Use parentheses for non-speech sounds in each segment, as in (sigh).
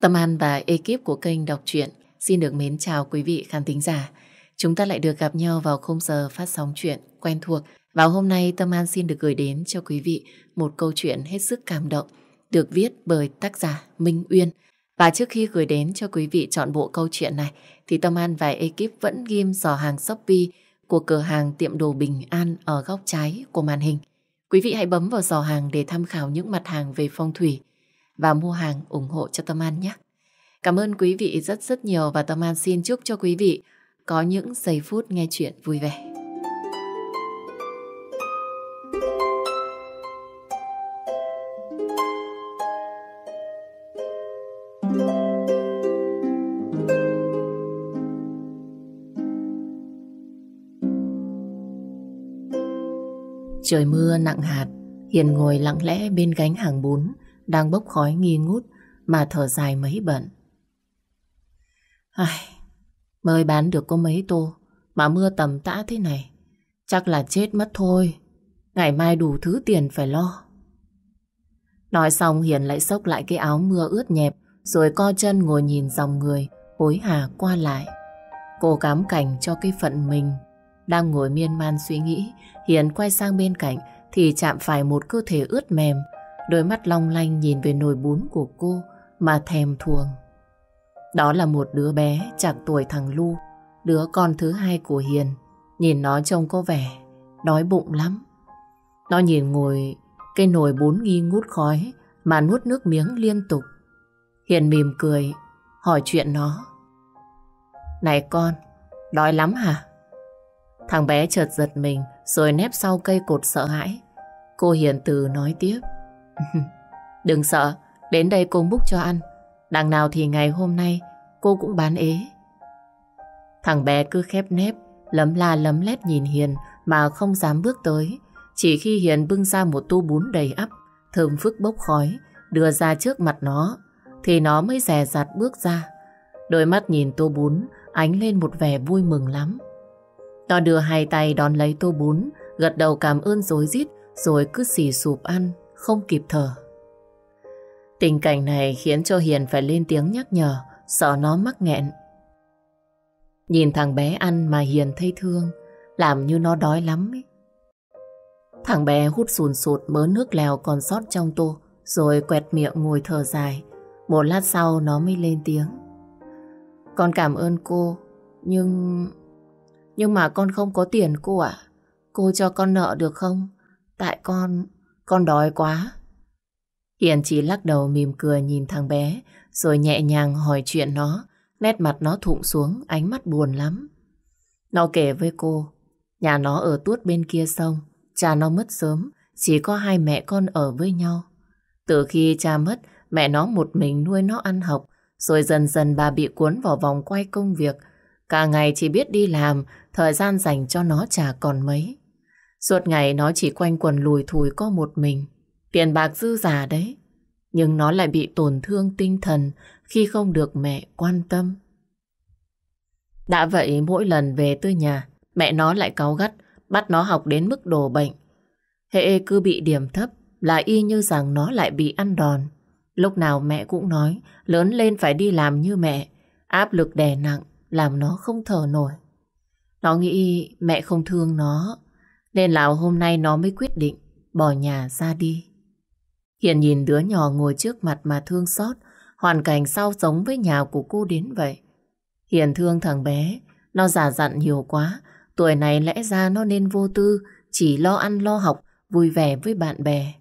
Tâm An và ekip của kênh đọc truyện xin được mến chào quý vị khán thính giả. Chúng ta lại được gặp nhau vào khung giờ phát sóng chuyện quen thuộc. Và hôm nay Tâm An xin được gửi đến cho quý vị một câu chuyện hết sức cảm động, được viết bởi tác giả Minh Uyên. Và trước khi gửi đến cho quý vị chọn bộ câu chuyện này, thì Tâm An và ekip vẫn ghim dò hàng Shopee của cửa hàng tiệm đồ Bình An ở góc trái của màn hình. Quý vị hãy bấm vào dò hàng để tham khảo những mặt hàng về phong thủy và mua hàng ủng hộ cho Tâm An nhé. Cảm ơn quý vị rất rất nhiều và Tâm An xin chúc cho quý vị có những giây phút nghe chuyện vui vẻ. Trời mưa nặng hạt, Hiền ngồi lặng lẽ bên gánh hàng bún, đang bốc khói nghi ngút mà thở dài mấy bận. Ai, mới bán được có mấy tô mà mưa tầm tã thế này. Chắc là chết mất thôi. Ngày mai đủ thứ tiền phải lo. Nói xong Hiền lại xốc lại cái áo mưa ướt nhẹp rồi co chân ngồi nhìn dòng người hối hả qua lại. Cô cám cảnh cho cái phận mình. Đang ngồi miên man suy nghĩ Hiền quay sang bên cạnh thì chạm phải một cơ thể ướt mềm Đôi mắt long lanh nhìn về nồi bún của cô mà thèm thuồng. Đó là một đứa bé chạc tuổi thằng Lu, đứa con thứ hai của Hiền. Nhìn nó trông có vẻ đói bụng lắm. Nó nhìn ngồi cái nồi bún nghi ngút khói mà nuốt nước miếng liên tục. Hiền mỉm cười, hỏi chuyện nó. Này con, đói lắm hả? Thằng bé chợt giật mình rồi nép sau cây cột sợ hãi. Cô Hiền từ nói tiếp. (laughs) Đừng sợ, đến đây cô múc cho ăn. Đằng nào thì ngày hôm nay cô cũng bán ế. Thằng bé cứ khép nép, lấm la lấm lét nhìn Hiền mà không dám bước tới. Chỉ khi Hiền bưng ra một tô bún đầy ắp, thơm phức bốc khói, đưa ra trước mặt nó, thì nó mới rè rặt bước ra. Đôi mắt nhìn tô bún, ánh lên một vẻ vui mừng lắm. Nó đưa hai tay đón lấy tô bún, gật đầu cảm ơn dối rít rồi cứ xì sụp ăn, không kịp thở. Tình cảnh này khiến cho Hiền phải lên tiếng nhắc nhở, sợ nó mắc nghẹn. Nhìn thằng bé ăn mà Hiền thấy thương, làm như nó đói lắm ấy. Thằng bé hút sùn sụt mớ nước lèo còn sót trong tô, rồi quẹt miệng ngồi thở dài. Một lát sau nó mới lên tiếng. Con cảm ơn cô, nhưng... Nhưng mà con không có tiền cô ạ. Cô cho con nợ được không? Tại con con đói quá. Hiền chỉ lắc đầu mỉm cười nhìn thằng bé, rồi nhẹ nhàng hỏi chuyện nó. Nét mặt nó thụng xuống, ánh mắt buồn lắm. Nó kể với cô, nhà nó ở tuốt bên kia sông, cha nó mất sớm, chỉ có hai mẹ con ở với nhau. Từ khi cha mất, mẹ nó một mình nuôi nó ăn học, rồi dần dần bà bị cuốn vào vòng quay công việc. Cả ngày chỉ biết đi làm, thời gian dành cho nó chả còn mấy. Suốt ngày nó chỉ quanh quần lùi thùi có một mình. Tiền bạc dư giả đấy. Nhưng nó lại bị tổn thương tinh thần khi không được mẹ quan tâm. Đã vậy mỗi lần về tới nhà, mẹ nó lại cáu gắt, bắt nó học đến mức đồ bệnh. Hệ cứ bị điểm thấp là y như rằng nó lại bị ăn đòn. Lúc nào mẹ cũng nói, lớn lên phải đi làm như mẹ, áp lực đè nặng, làm nó không thở nổi. Nó nghĩ mẹ không thương nó, nên là hôm nay nó mới quyết định bỏ nhà ra đi. Hiền nhìn đứa nhỏ ngồi trước mặt mà thương xót, hoàn cảnh sao giống với nhà của cô đến vậy. Hiền thương thằng bé, nó giả dặn nhiều quá, tuổi này lẽ ra nó nên vô tư, chỉ lo ăn lo học, vui vẻ với bạn bè.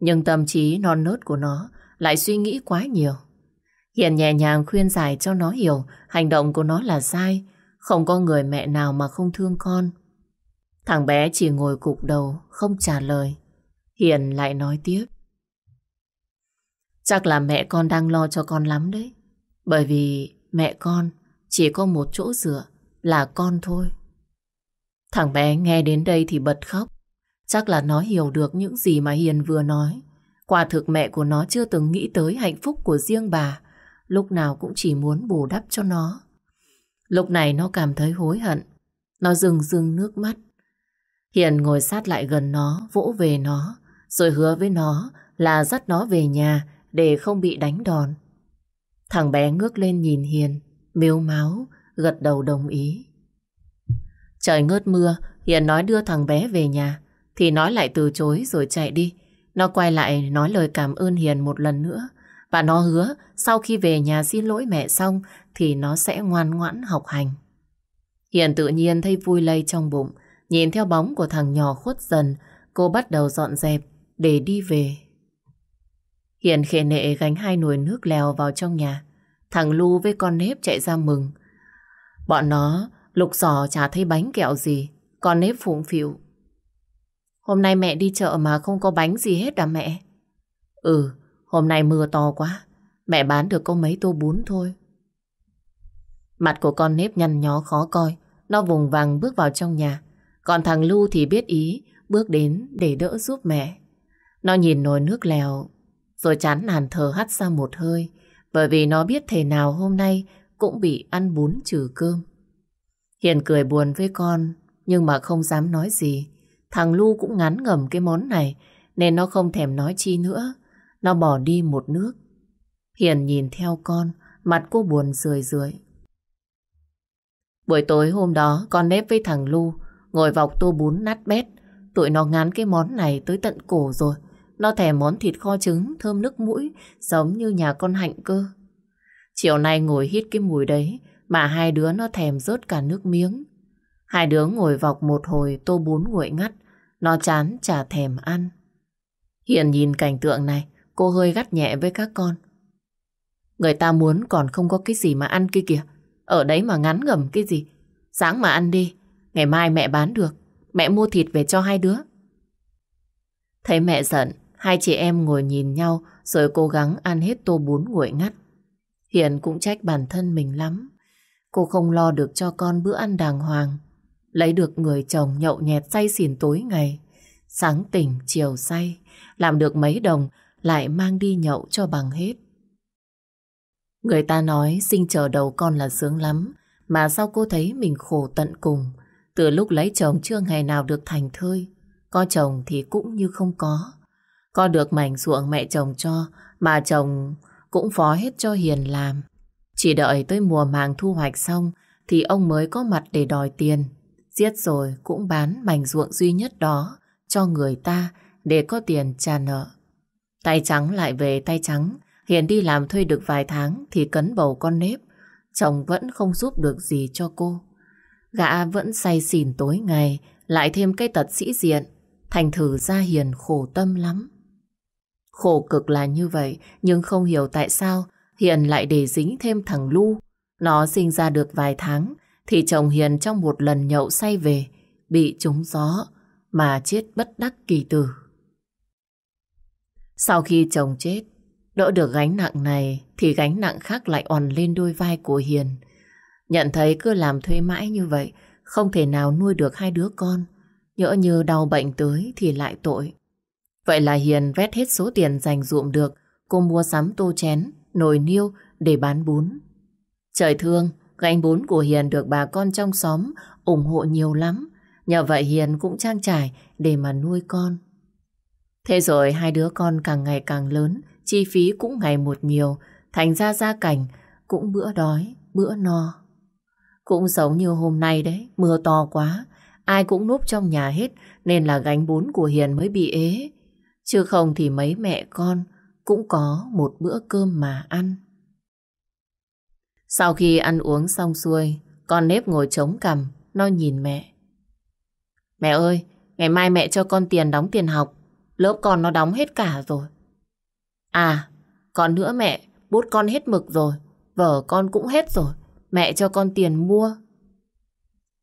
Nhưng tâm trí non nớt của nó lại suy nghĩ quá nhiều. Hiền nhẹ nhàng khuyên giải cho nó hiểu hành động của nó là sai, không có người mẹ nào mà không thương con. Thằng bé chỉ ngồi cục đầu, không trả lời. Hiền lại nói tiếp. Chắc là mẹ con đang lo cho con lắm đấy. Bởi vì mẹ con chỉ có một chỗ dựa là con thôi. Thằng bé nghe đến đây thì bật khóc. Chắc là nó hiểu được những gì mà Hiền vừa nói. Quả thực mẹ của nó chưa từng nghĩ tới hạnh phúc của riêng bà. Lúc nào cũng chỉ muốn bù đắp cho nó. Lúc này nó cảm thấy hối hận. Nó rừng rừng nước mắt. Hiền ngồi sát lại gần nó, vỗ về nó, rồi hứa với nó là dắt nó về nhà để không bị đánh đòn. Thằng bé ngước lên nhìn Hiền, miếu máu, gật đầu đồng ý. Trời ngớt mưa, Hiền nói đưa thằng bé về nhà, thì nói lại từ chối rồi chạy đi. Nó quay lại nói lời cảm ơn Hiền một lần nữa, và nó hứa sau khi về nhà xin lỗi mẹ xong thì nó sẽ ngoan ngoãn học hành. Hiền tự nhiên thấy vui lây trong bụng, nhìn theo bóng của thằng nhỏ khuất dần, cô bắt đầu dọn dẹp để đi về. Hiền khề nệ gánh hai nồi nước lèo vào trong nhà. Thằng Lu với con nếp chạy ra mừng. Bọn nó lục giỏ chả thấy bánh kẹo gì, con nếp phụng phịu. Hôm nay mẹ đi chợ mà không có bánh gì hết à mẹ? Ừ, hôm nay mưa to quá, mẹ bán được có mấy tô bún thôi. Mặt của con nếp nhăn nhó khó coi, nó vùng vàng bước vào trong nhà. Còn thằng Lu thì biết ý, bước đến để đỡ giúp mẹ. Nó nhìn nồi nước lèo, rồi chán nản thở hắt ra một hơi, bởi vì nó biết thể nào hôm nay cũng bị ăn bún trừ cơm. Hiền cười buồn với con, nhưng mà không dám nói gì. Thằng Lu cũng ngán ngầm cái món này, nên nó không thèm nói chi nữa. Nó bỏ đi một nước. Hiền nhìn theo con, mặt cô buồn rười rượi. Buổi tối hôm đó, con nếp với thằng Lu ngồi vọc tô bún nát bét. Tụi nó ngán cái món này tới tận cổ rồi. Nó thèm món thịt kho trứng thơm nước mũi giống như nhà con Hạnh cơ. Chiều nay ngồi hít cái mùi đấy mà hai đứa nó thèm rớt cả nước miếng. Hai đứa ngồi vọc một hồi tô bún nguội ngắt, nó chán chả thèm ăn. Hiện nhìn cảnh tượng này, cô hơi gắt nhẹ với các con. Người ta muốn còn không có cái gì mà ăn kia kìa. Ở đấy mà ngắn ngầm cái gì. Sáng mà ăn đi, ngày mai mẹ bán được. Mẹ mua thịt về cho hai đứa. Thấy mẹ giận, hai chị em ngồi nhìn nhau rồi cố gắng ăn hết tô bún nguội ngắt. Hiền cũng trách bản thân mình lắm. Cô không lo được cho con bữa ăn đàng hoàng. Lấy được người chồng nhậu nhẹt say xỉn tối ngày. Sáng tỉnh, chiều say. Làm được mấy đồng lại mang đi nhậu cho bằng hết. Người ta nói sinh chờ đầu con là sướng lắm. Mà sao cô thấy mình khổ tận cùng. Từ lúc lấy chồng chưa ngày nào được thành thơi. Có chồng thì cũng như không có. Có được mảnh ruộng mẹ chồng cho, mà chồng cũng phó hết cho Hiền làm. Chỉ đợi tới mùa màng thu hoạch xong thì ông mới có mặt để đòi tiền. Giết rồi cũng bán mảnh ruộng duy nhất đó cho người ta để có tiền trả nợ. Tay trắng lại về tay trắng, Hiền đi làm thuê được vài tháng thì cấn bầu con nếp. Chồng vẫn không giúp được gì cho cô. Gã vẫn say xỉn tối ngày, lại thêm cái tật sĩ diện. Thành thử ra Hiền khổ tâm lắm. Khổ cực là như vậy, nhưng không hiểu tại sao Hiền lại để dính thêm thằng Lu. Nó sinh ra được vài tháng, thì chồng Hiền trong một lần nhậu say về, bị trúng gió, mà chết bất đắc kỳ tử. Sau khi chồng chết, đỡ được gánh nặng này, thì gánh nặng khác lại oằn lên đôi vai của Hiền. Nhận thấy cứ làm thuê mãi như vậy, không thể nào nuôi được hai đứa con. Nhỡ như đau bệnh tới thì lại tội. Vậy là Hiền vét hết số tiền dành dụm được, cô mua sắm tô chén, nồi niêu để bán bún. Trời thương, gánh bún của Hiền được bà con trong xóm ủng hộ nhiều lắm. Nhờ vậy Hiền cũng trang trải để mà nuôi con. Thế rồi hai đứa con càng ngày càng lớn, chi phí cũng ngày một nhiều, thành ra gia cảnh cũng bữa đói, bữa no. Cũng giống như hôm nay đấy, mưa to quá, ai cũng núp trong nhà hết nên là gánh bún của Hiền mới bị ế. Chứ không thì mấy mẹ con cũng có một bữa cơm mà ăn. Sau khi ăn uống xong xuôi, con nếp ngồi chống cằm, nó nhìn mẹ. Mẹ ơi, ngày mai mẹ cho con tiền đóng tiền học, lớp con nó đóng hết cả rồi. À, còn nữa mẹ, bút con hết mực rồi, vở con cũng hết rồi, mẹ cho con tiền mua.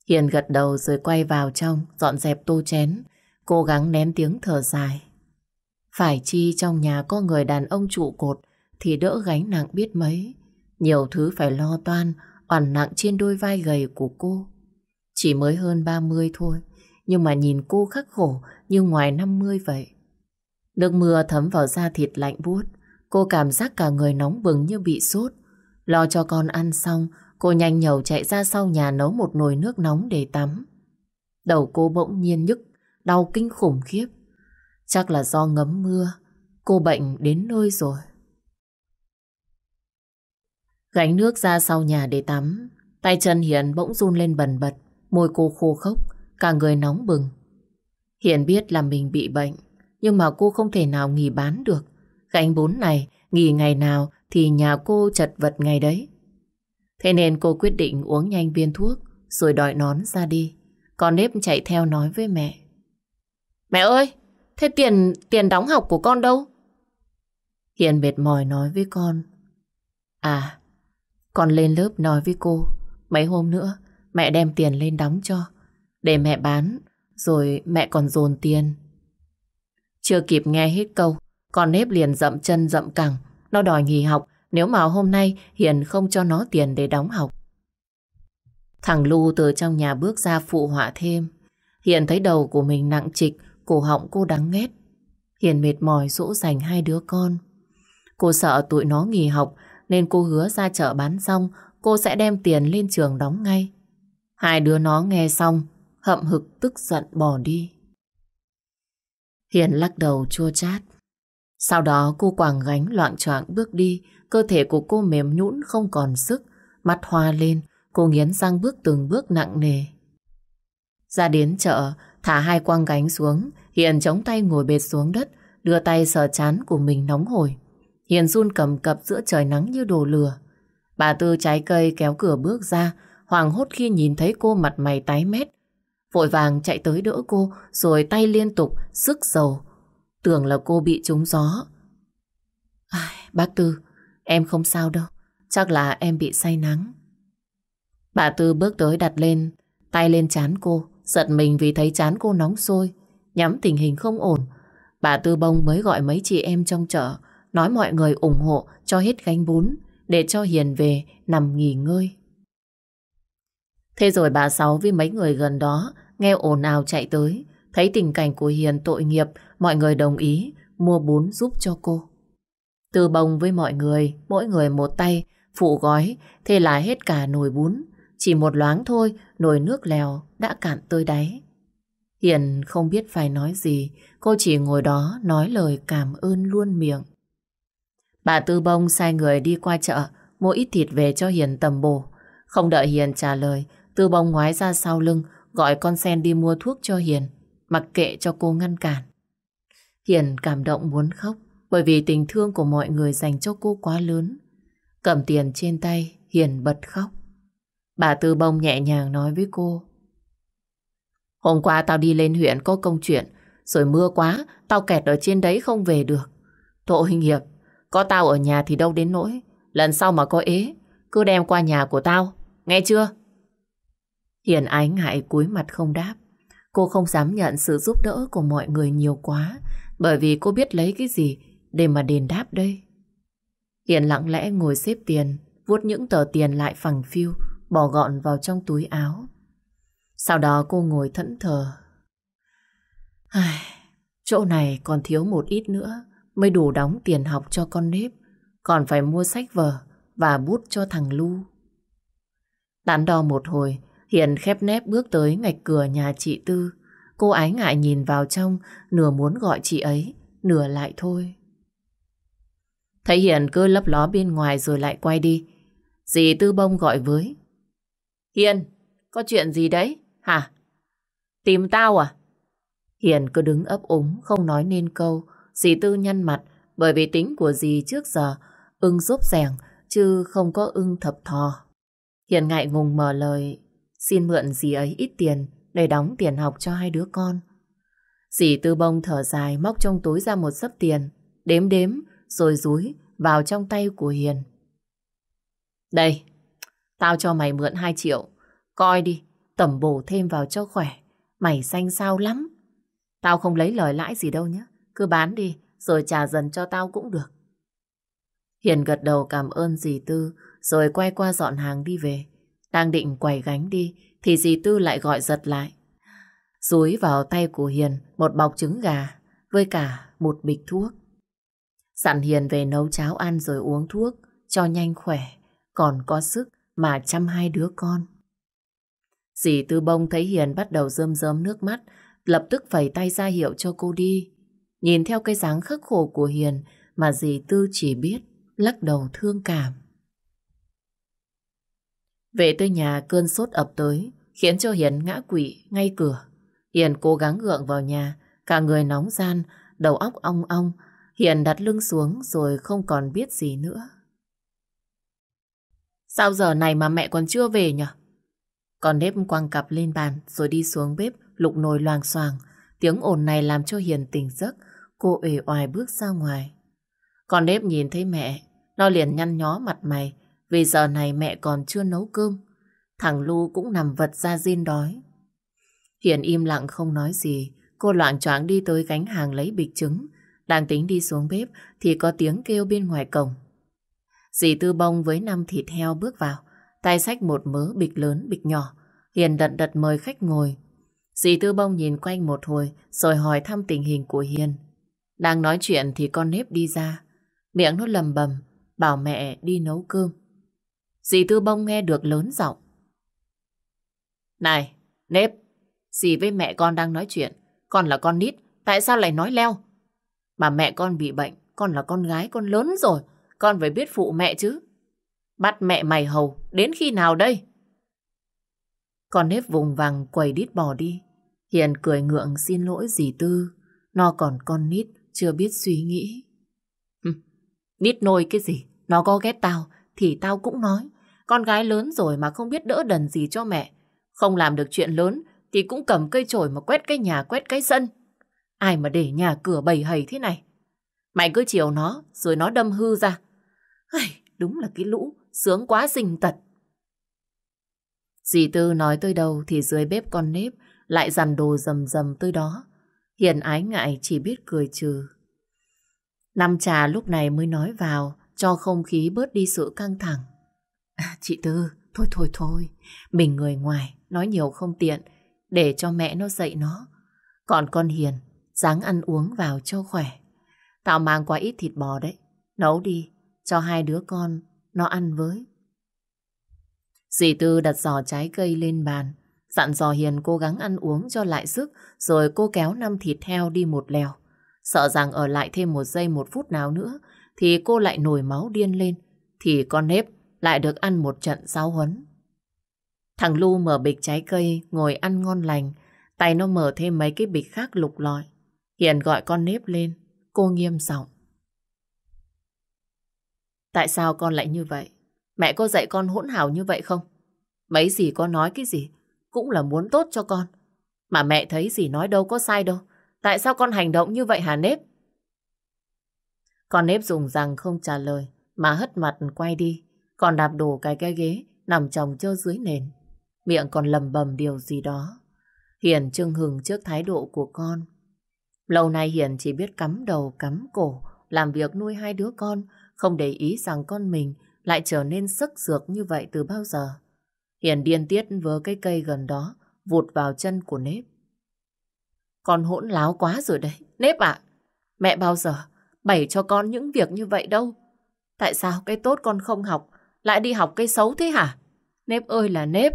Hiền gật đầu rồi quay vào trong, dọn dẹp tô chén, cố gắng nén tiếng thở dài. Phải chi trong nhà có người đàn ông trụ cột thì đỡ gánh nặng biết mấy. Nhiều thứ phải lo toan, oằn nặng trên đôi vai gầy của cô. Chỉ mới hơn 30 thôi, nhưng mà nhìn cô khắc khổ như ngoài 50 vậy. Nước mưa thấm vào da thịt lạnh buốt, cô cảm giác cả người nóng bừng như bị sốt. Lo cho con ăn xong, cô nhanh nhầu chạy ra sau nhà nấu một nồi nước nóng để tắm. Đầu cô bỗng nhiên nhức, đau kinh khủng khiếp. Chắc là do ngấm mưa, cô bệnh đến nơi rồi. Gánh nước ra sau nhà để tắm. Tay chân Hiền bỗng run lên bần bật. Môi cô khô khốc, cả người nóng bừng. Hiền biết là mình bị bệnh, nhưng mà cô không thể nào nghỉ bán được. Gánh bốn này, nghỉ ngày nào thì nhà cô chật vật ngày đấy. Thế nên cô quyết định uống nhanh viên thuốc, rồi đòi nón ra đi. Con nếp chạy theo nói với mẹ. Mẹ ơi, thế tiền tiền đóng học của con đâu? Hiền mệt mỏi nói với con. À, con lên lớp nói với cô. Mấy hôm nữa, mẹ đem tiền lên đóng cho. Để mẹ bán, rồi mẹ còn dồn tiền. Chưa kịp nghe hết câu, con nếp liền dậm chân dậm cẳng. Nó đòi nghỉ học nếu mà hôm nay Hiền không cho nó tiền để đóng học. Thằng Lu từ trong nhà bước ra phụ họa thêm. Hiền thấy đầu của mình nặng trịch, cổ họng cô đắng nghét. Hiền mệt mỏi dỗ dành hai đứa con. Cô sợ tụi nó nghỉ học nên cô hứa ra chợ bán xong cô sẽ đem tiền lên trường đóng ngay. Hai đứa nó nghe xong hậm hực tức giận bỏ đi. Hiền lắc đầu chua chát. Sau đó cô quàng gánh loạn choạng bước đi, cơ thể của cô mềm nhũn không còn sức, mắt hoa lên, cô nghiến răng bước từng bước nặng nề. Ra đến chợ, thả hai quang gánh xuống, Hiền chống tay ngồi bệt xuống đất, đưa tay sờ chán của mình nóng hổi. Hiền run cầm cập giữa trời nắng như đồ lửa. Bà Tư trái cây kéo cửa bước ra, hoàng hốt khi nhìn thấy cô mặt mày tái mét. Vội vàng chạy tới đỡ cô, rồi tay liên tục, sức dầu. Tưởng là cô bị trúng gió. Ai, bác Tư, em không sao đâu. Chắc là em bị say nắng. Bà Tư bước tới đặt lên, tay lên chán cô, giật mình vì thấy chán cô nóng sôi, nhắm tình hình không ổn. Bà Tư Bông mới gọi mấy chị em trong chợ, nói mọi người ủng hộ cho hết gánh bún, để cho Hiền về nằm nghỉ ngơi. Thế rồi bà Sáu với mấy người gần đó nghe ồn ào chạy tới, thấy tình cảnh của Hiền tội nghiệp, mọi người đồng ý mua bún giúp cho cô. Từ Bồng với mọi người, mỗi người một tay, phụ gói, thế là hết cả nồi bún. Chỉ một loáng thôi, nồi nước lèo đã cạn tơi đáy. Hiền không biết phải nói gì, cô chỉ ngồi đó nói lời cảm ơn luôn miệng. Bà Tư Bông sai người đi qua chợ, mua ít thịt về cho Hiền tầm bổ. Không đợi Hiền trả lời, Tư Bông ngoái ra sau lưng, gọi con sen đi mua thuốc cho Hiền, mặc kệ cho cô ngăn cản. Hiền cảm động muốn khóc, bởi vì tình thương của mọi người dành cho cô quá lớn. Cầm tiền trên tay, Hiền bật khóc. Bà Tư Bông nhẹ nhàng nói với cô. Hôm qua tao đi lên huyện có công chuyện, rồi mưa quá, tao kẹt ở trên đấy không về được. Tội nghiệp, có tao ở nhà thì đâu đến nỗi. Lần sau mà có ế, cứ đem qua nhà của tao. Nghe chưa? Hiền ánh hại cúi mặt không đáp. Cô không dám nhận sự giúp đỡ của mọi người nhiều quá. Bởi vì cô biết lấy cái gì để mà đền đáp đây. Hiền lặng lẽ ngồi xếp tiền, vuốt những tờ tiền lại phẳng phiu, bỏ gọn vào trong túi áo. Sau đó cô ngồi thẫn thờ. Ai, chỗ này còn thiếu một ít nữa mới đủ đóng tiền học cho con nếp, còn phải mua sách vở và bút cho thằng Lu. Đắn đo một hồi, Hiền khép nép bước tới ngạch cửa nhà chị Tư. Cô ái ngại nhìn vào trong, nửa muốn gọi chị ấy, nửa lại thôi. Thấy Hiền cứ lấp ló bên ngoài rồi lại quay đi. Dì Tư Bông gọi với. Hiền, có chuyện gì đấy? Hả? Tìm tao à? Hiền cứ đứng ấp úng, không nói nên câu. Dì Tư nhăn mặt bởi vì tính của dì trước giờ ưng giúp rèng chứ không có ưng thập thò. Hiền ngại ngùng mở lời xin mượn dì ấy ít tiền để đóng tiền học cho hai đứa con. Dì Tư Bông thở dài móc trong túi ra một sấp tiền đếm đếm rồi rúi vào trong tay của Hiền. Đây, tao cho mày mượn 2 triệu. Coi đi, tẩm bổ thêm vào cho khỏe. Mày xanh sao lắm. Tao không lấy lời lãi gì đâu nhé. Cứ bán đi, rồi trả dần cho tao cũng được. Hiền gật đầu cảm ơn dì Tư, rồi quay qua dọn hàng đi về. Đang định quẩy gánh đi, thì dì Tư lại gọi giật lại. Rúi vào tay của Hiền một bọc trứng gà, với cả một bịch thuốc. Dặn Hiền về nấu cháo ăn rồi uống thuốc, cho nhanh khỏe, còn có sức mà chăm hai đứa con. Dì Tư Bông thấy Hiền bắt đầu rơm rớm nước mắt, lập tức phẩy tay ra hiệu cho cô đi. Nhìn theo cái dáng khắc khổ của Hiền mà dì Tư chỉ biết lắc đầu thương cảm. Về tới nhà cơn sốt ập tới, khiến cho Hiền ngã quỵ ngay cửa. Hiền cố gắng gượng vào nhà, cả người nóng gian, đầu óc ong ong. Hiền đặt lưng xuống rồi không còn biết gì nữa. Sao giờ này mà mẹ còn chưa về nhỉ? Con nếp quăng cặp lên bàn rồi đi xuống bếp lục nồi loàng xoàng. Tiếng ồn này làm cho Hiền tỉnh giấc. Cô ề oài bước ra ngoài. Con nếp nhìn thấy mẹ, nó liền nhăn nhó mặt mày vì giờ này mẹ còn chưa nấu cơm. Thằng Lu cũng nằm vật ra riêng đói. Hiền im lặng không nói gì. Cô loạn choáng đi tới gánh hàng lấy bịch trứng. Đang tính đi xuống bếp thì có tiếng kêu bên ngoài cổng. Dì Tư Bông với năm thịt heo bước vào. Tay xách một mớ bịch lớn bịch nhỏ. Hiền đận đật mời khách ngồi. Dì Tư Bông nhìn quanh một hồi rồi hỏi thăm tình hình của Hiền. Đang nói chuyện thì con nếp đi ra. Miệng nó lầm bầm bảo mẹ đi nấu cơm. Dì Tư Bông nghe được lớn giọng. Này, nếp, dì với mẹ con đang nói chuyện. Con là con nít, tại sao lại nói leo? Mà mẹ con bị bệnh, con là con gái, con lớn rồi. Con phải biết phụ mẹ chứ. Bắt mẹ mày hầu, đến khi nào đây? Con nếp vùng vằng quầy đít bỏ đi. Hiền cười ngượng xin lỗi dì Tư. Nó còn con nít, chưa biết suy nghĩ. nít nôi cái gì? Nó có ghét tao, thì tao cũng nói. Con gái lớn rồi mà không biết đỡ đần gì cho mẹ. Không làm được chuyện lớn thì cũng cầm cây chổi mà quét cái nhà quét cái sân. Ai mà để nhà cửa bầy hầy thế này. Mày cứ chiều nó rồi nó đâm hư ra. Ai, đúng là cái lũ sướng quá sinh tật. Dì Tư nói tới đâu thì dưới bếp con nếp lại dằn đồ rầm rầm tới đó. Hiền ái ngại chỉ biết cười trừ. Năm trà lúc này mới nói vào cho không khí bớt đi sự căng thẳng. À, chị Tư, thôi thôi thôi, mình người ngoài, nói nhiều không tiện, để cho mẹ nó dạy nó. Còn con Hiền, dáng ăn uống vào cho khỏe. Tao mang quá ít thịt bò đấy, nấu đi, cho hai đứa con nó ăn với. Dì Tư đặt giò trái cây lên bàn, dặn dò Hiền cố gắng ăn uống cho lại sức, rồi cô kéo năm thịt heo đi một lèo. Sợ rằng ở lại thêm một giây một phút nào nữa, thì cô lại nổi máu điên lên, thì con nếp lại được ăn một trận giáo huấn. Thằng Lu mở bịch trái cây, ngồi ăn ngon lành, tay nó mở thêm mấy cái bịch khác lục lọi. Hiền gọi con nếp lên, cô nghiêm giọng. Tại sao con lại như vậy? Mẹ có dạy con hỗn hào như vậy không? Mấy gì con nói cái gì, cũng là muốn tốt cho con. Mà mẹ thấy gì nói đâu có sai đâu. Tại sao con hành động như vậy hả nếp? Con nếp dùng rằng không trả lời, mà hất mặt quay đi. Còn đạp đổ cái cái ghế, nằm chồng chơ dưới nền. Miệng còn lầm bầm điều gì đó. Hiền trưng hừng trước thái độ của con. Lâu nay Hiền chỉ biết cắm đầu cắm cổ, làm việc nuôi hai đứa con, không để ý rằng con mình lại trở nên sức dược như vậy từ bao giờ. Hiền điên tiết vớ cái cây gần đó, vụt vào chân của nếp. Con hỗn láo quá rồi đấy. Nếp ạ, mẹ bao giờ bày cho con những việc như vậy đâu. Tại sao cái tốt con không học, lại đi học cái xấu thế hả? Nếp ơi là nếp.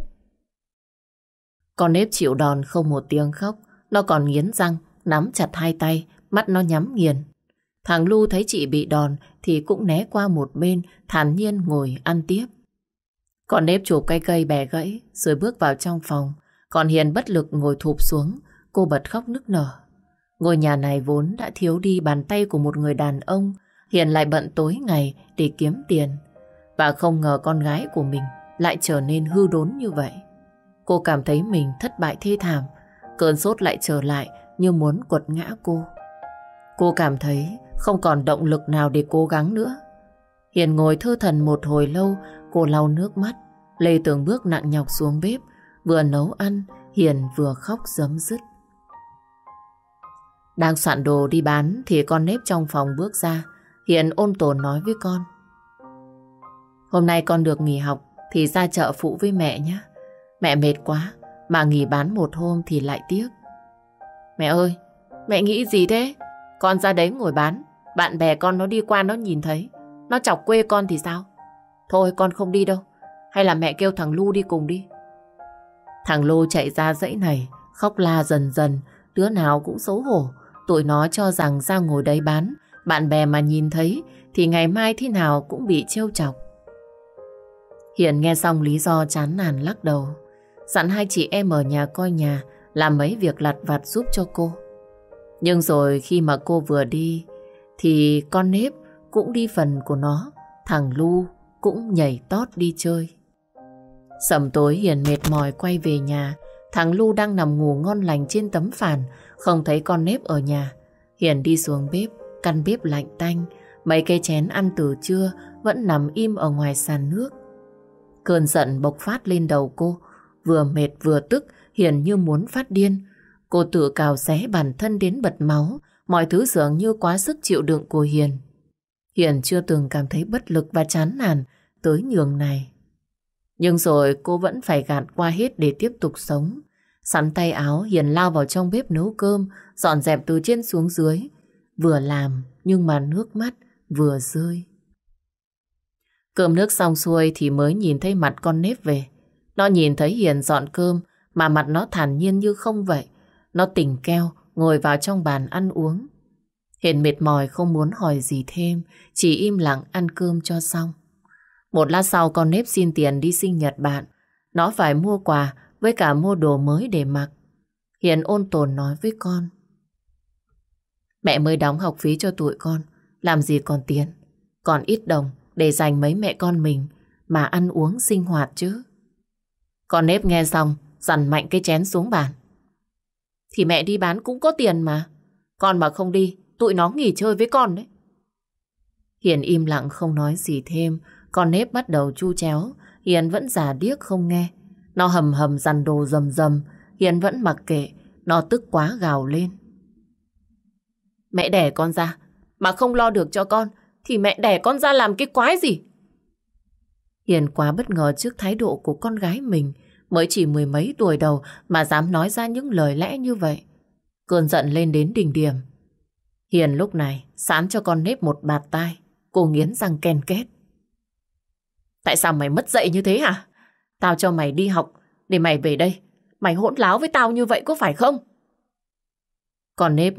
Con nếp chịu đòn không một tiếng khóc, nó còn nghiến răng, nắm chặt hai tay, mắt nó nhắm nghiền. Thằng Lu thấy chị bị đòn thì cũng né qua một bên, thản nhiên ngồi ăn tiếp. Còn nếp chụp cây cây bẻ gãy rồi bước vào trong phòng. Còn Hiền bất lực ngồi thụp xuống, cô bật khóc nức nở. Ngôi nhà này vốn đã thiếu đi bàn tay của một người đàn ông, Hiền lại bận tối ngày để kiếm tiền. Và không ngờ con gái của mình lại trở nên hư đốn như vậy. Cô cảm thấy mình thất bại thê thảm, cơn sốt lại trở lại như muốn quật ngã cô. Cô cảm thấy không còn động lực nào để cố gắng nữa. Hiền ngồi thơ thần một hồi lâu, cô lau nước mắt, lê tường bước nặng nhọc xuống bếp, vừa nấu ăn, Hiền vừa khóc giấm dứt. Đang soạn đồ đi bán thì con nếp trong phòng bước ra, Hiền ôn tồn nói với con. Hôm nay con được nghỉ học thì ra chợ phụ với mẹ nhé. Mẹ mệt quá, mà nghỉ bán một hôm thì lại tiếc. Mẹ ơi, mẹ nghĩ gì thế? Con ra đấy ngồi bán, bạn bè con nó đi qua nó nhìn thấy, nó chọc quê con thì sao? Thôi con không đi đâu, hay là mẹ kêu thằng Lu đi cùng đi. Thằng Lu chạy ra dãy này, khóc la dần dần, đứa nào cũng xấu hổ. Tụi nó cho rằng ra ngồi đấy bán, bạn bè mà nhìn thấy thì ngày mai thế nào cũng bị trêu chọc. Hiền nghe xong lý do chán nản lắc đầu. Dặn hai chị em ở nhà coi nhà, làm mấy việc lặt vặt giúp cho cô. Nhưng rồi khi mà cô vừa đi, thì con nếp cũng đi phần của nó. Thằng Lu cũng nhảy tót đi chơi. Sầm tối Hiền mệt mỏi quay về nhà. Thằng Lu đang nằm ngủ ngon lành trên tấm phản, không thấy con nếp ở nhà. Hiền đi xuống bếp, căn bếp lạnh tanh. Mấy cây chén ăn từ trưa vẫn nằm im ở ngoài sàn nước. Cơn giận bộc phát lên đầu cô, vừa mệt vừa tức, Hiền như muốn phát điên. Cô tự cào xé bản thân đến bật máu, mọi thứ dường như quá sức chịu đựng của Hiền. Hiền chưa từng cảm thấy bất lực và chán nản tới nhường này. Nhưng rồi cô vẫn phải gạt qua hết để tiếp tục sống. Sắn tay áo, Hiền lao vào trong bếp nấu cơm, dọn dẹp từ trên xuống dưới. Vừa làm, nhưng mà nước mắt vừa rơi. Cơm nước xong xuôi thì mới nhìn thấy mặt con nếp về. Nó nhìn thấy Hiền dọn cơm mà mặt nó thản nhiên như không vậy. Nó tỉnh keo, ngồi vào trong bàn ăn uống. Hiền mệt mỏi không muốn hỏi gì thêm, chỉ im lặng ăn cơm cho xong. Một lát sau con nếp xin tiền đi sinh nhật bạn. Nó phải mua quà với cả mua đồ mới để mặc. Hiền ôn tồn nói với con. Mẹ mới đóng học phí cho tụi con, làm gì còn tiền. Còn ít đồng để dành mấy mẹ con mình mà ăn uống sinh hoạt chứ. Con nếp nghe xong, dằn mạnh cái chén xuống bàn. Thì mẹ đi bán cũng có tiền mà. Con mà không đi, tụi nó nghỉ chơi với con đấy. Hiền im lặng không nói gì thêm, con nếp bắt đầu chu chéo, Hiền vẫn giả điếc không nghe. Nó hầm hầm dằn đồ rầm rầm, Hiền vẫn mặc kệ, nó tức quá gào lên. Mẹ đẻ con ra, mà không lo được cho con, thì mẹ đẻ con ra làm cái quái gì? Hiền quá bất ngờ trước thái độ của con gái mình, mới chỉ mười mấy tuổi đầu mà dám nói ra những lời lẽ như vậy. Cơn giận lên đến đỉnh điểm. Hiền lúc này sán cho con nếp một bạt tai, cô nghiến răng ken két. Tại sao mày mất dạy như thế hả? Tao cho mày đi học để mày về đây. Mày hỗn láo với tao như vậy có phải không? Còn nếp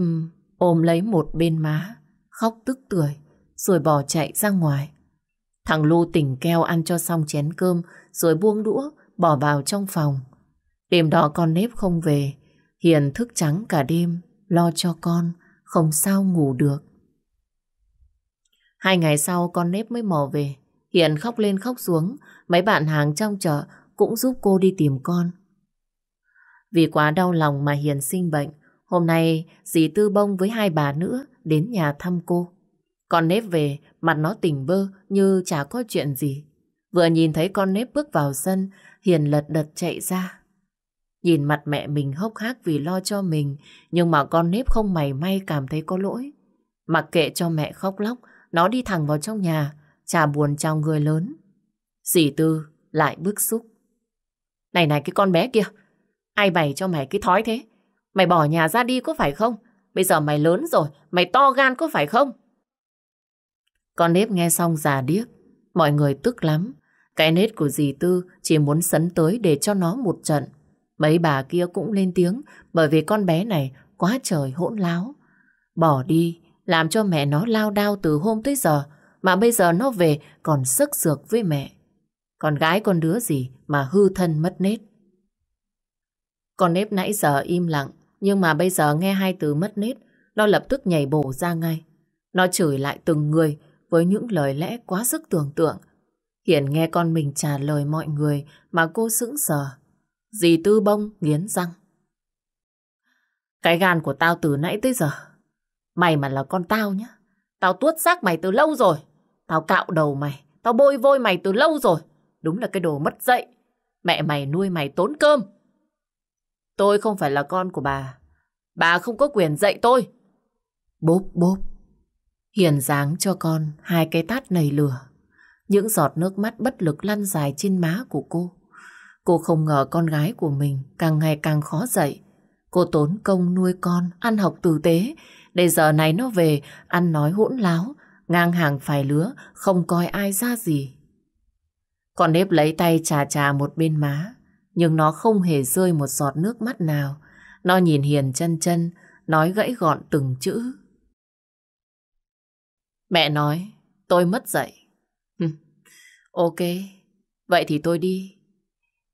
ôm lấy một bên má, khóc tức tưởi, rồi bỏ chạy ra ngoài. Thằng Lu tỉnh keo ăn cho xong chén cơm, rồi buông đũa, bỏ vào trong phòng. Đêm đó con nếp không về, Hiền thức trắng cả đêm, lo cho con, không sao ngủ được. Hai ngày sau con nếp mới mò về, Hiền khóc lên khóc xuống, mấy bạn hàng trong chợ cũng giúp cô đi tìm con. Vì quá đau lòng mà Hiền sinh bệnh, hôm nay dì Tư Bông với hai bà nữa đến nhà thăm cô. Con nếp về, mặt nó tỉnh bơ như chả có chuyện gì. Vừa nhìn thấy con nếp bước vào sân, Hiền lật đật chạy ra. Nhìn mặt mẹ mình hốc hác vì lo cho mình, nhưng mà con nếp không mày may cảm thấy có lỗi. Mặc kệ cho mẹ khóc lóc, nó đi thẳng vào trong nhà, chả buồn chào người lớn. Dì Tư lại bức xúc. Này này cái con bé kia, ai bày cho mày cái thói thế? Mày bỏ nhà ra đi có phải không? Bây giờ mày lớn rồi, mày to gan có phải không? Con nếp nghe xong già điếc, mọi người tức lắm. Cái nết của dì Tư chỉ muốn sấn tới để cho nó một trận. Mấy bà kia cũng lên tiếng bởi vì con bé này quá trời hỗn láo. Bỏ đi, làm cho mẹ nó lao đao từ hôm tới giờ, mà bây giờ nó về còn sức sược với mẹ. Con gái con đứa gì mà hư thân mất nết. Con nếp nãy giờ im lặng, nhưng mà bây giờ nghe hai từ mất nết, nó lập tức nhảy bổ ra ngay. Nó chửi lại từng người với những lời lẽ quá sức tưởng tượng. Hiển nghe con mình trả lời mọi người mà cô sững sờ. Dì Tư Bông nghiến răng. Cái gan của tao từ nãy tới giờ. Mày mà là con tao nhá. Tao tuốt xác mày từ lâu rồi. Tao cạo đầu mày. Tao bôi vôi mày từ lâu rồi. Đúng là cái đồ mất dạy. Mẹ mày nuôi mày tốn cơm. Tôi không phải là con của bà. Bà không có quyền dạy tôi. Bốp bốp. Hiền dáng cho con hai cái tát nầy lửa. Những giọt nước mắt bất lực lăn dài trên má của cô. Cô không ngờ con gái của mình càng ngày càng khó dậy. Cô tốn công nuôi con, ăn học tử tế, để giờ này nó về, ăn nói hỗn láo, ngang hàng phải lứa, không coi ai ra gì. Con nếp lấy tay trà trà một bên má, nhưng nó không hề rơi một giọt nước mắt nào. Nó nhìn Hiền chân chân, nói gãy gọn từng chữ. Mẹ nói, tôi mất dậy ok, Vậy thì tôi đi.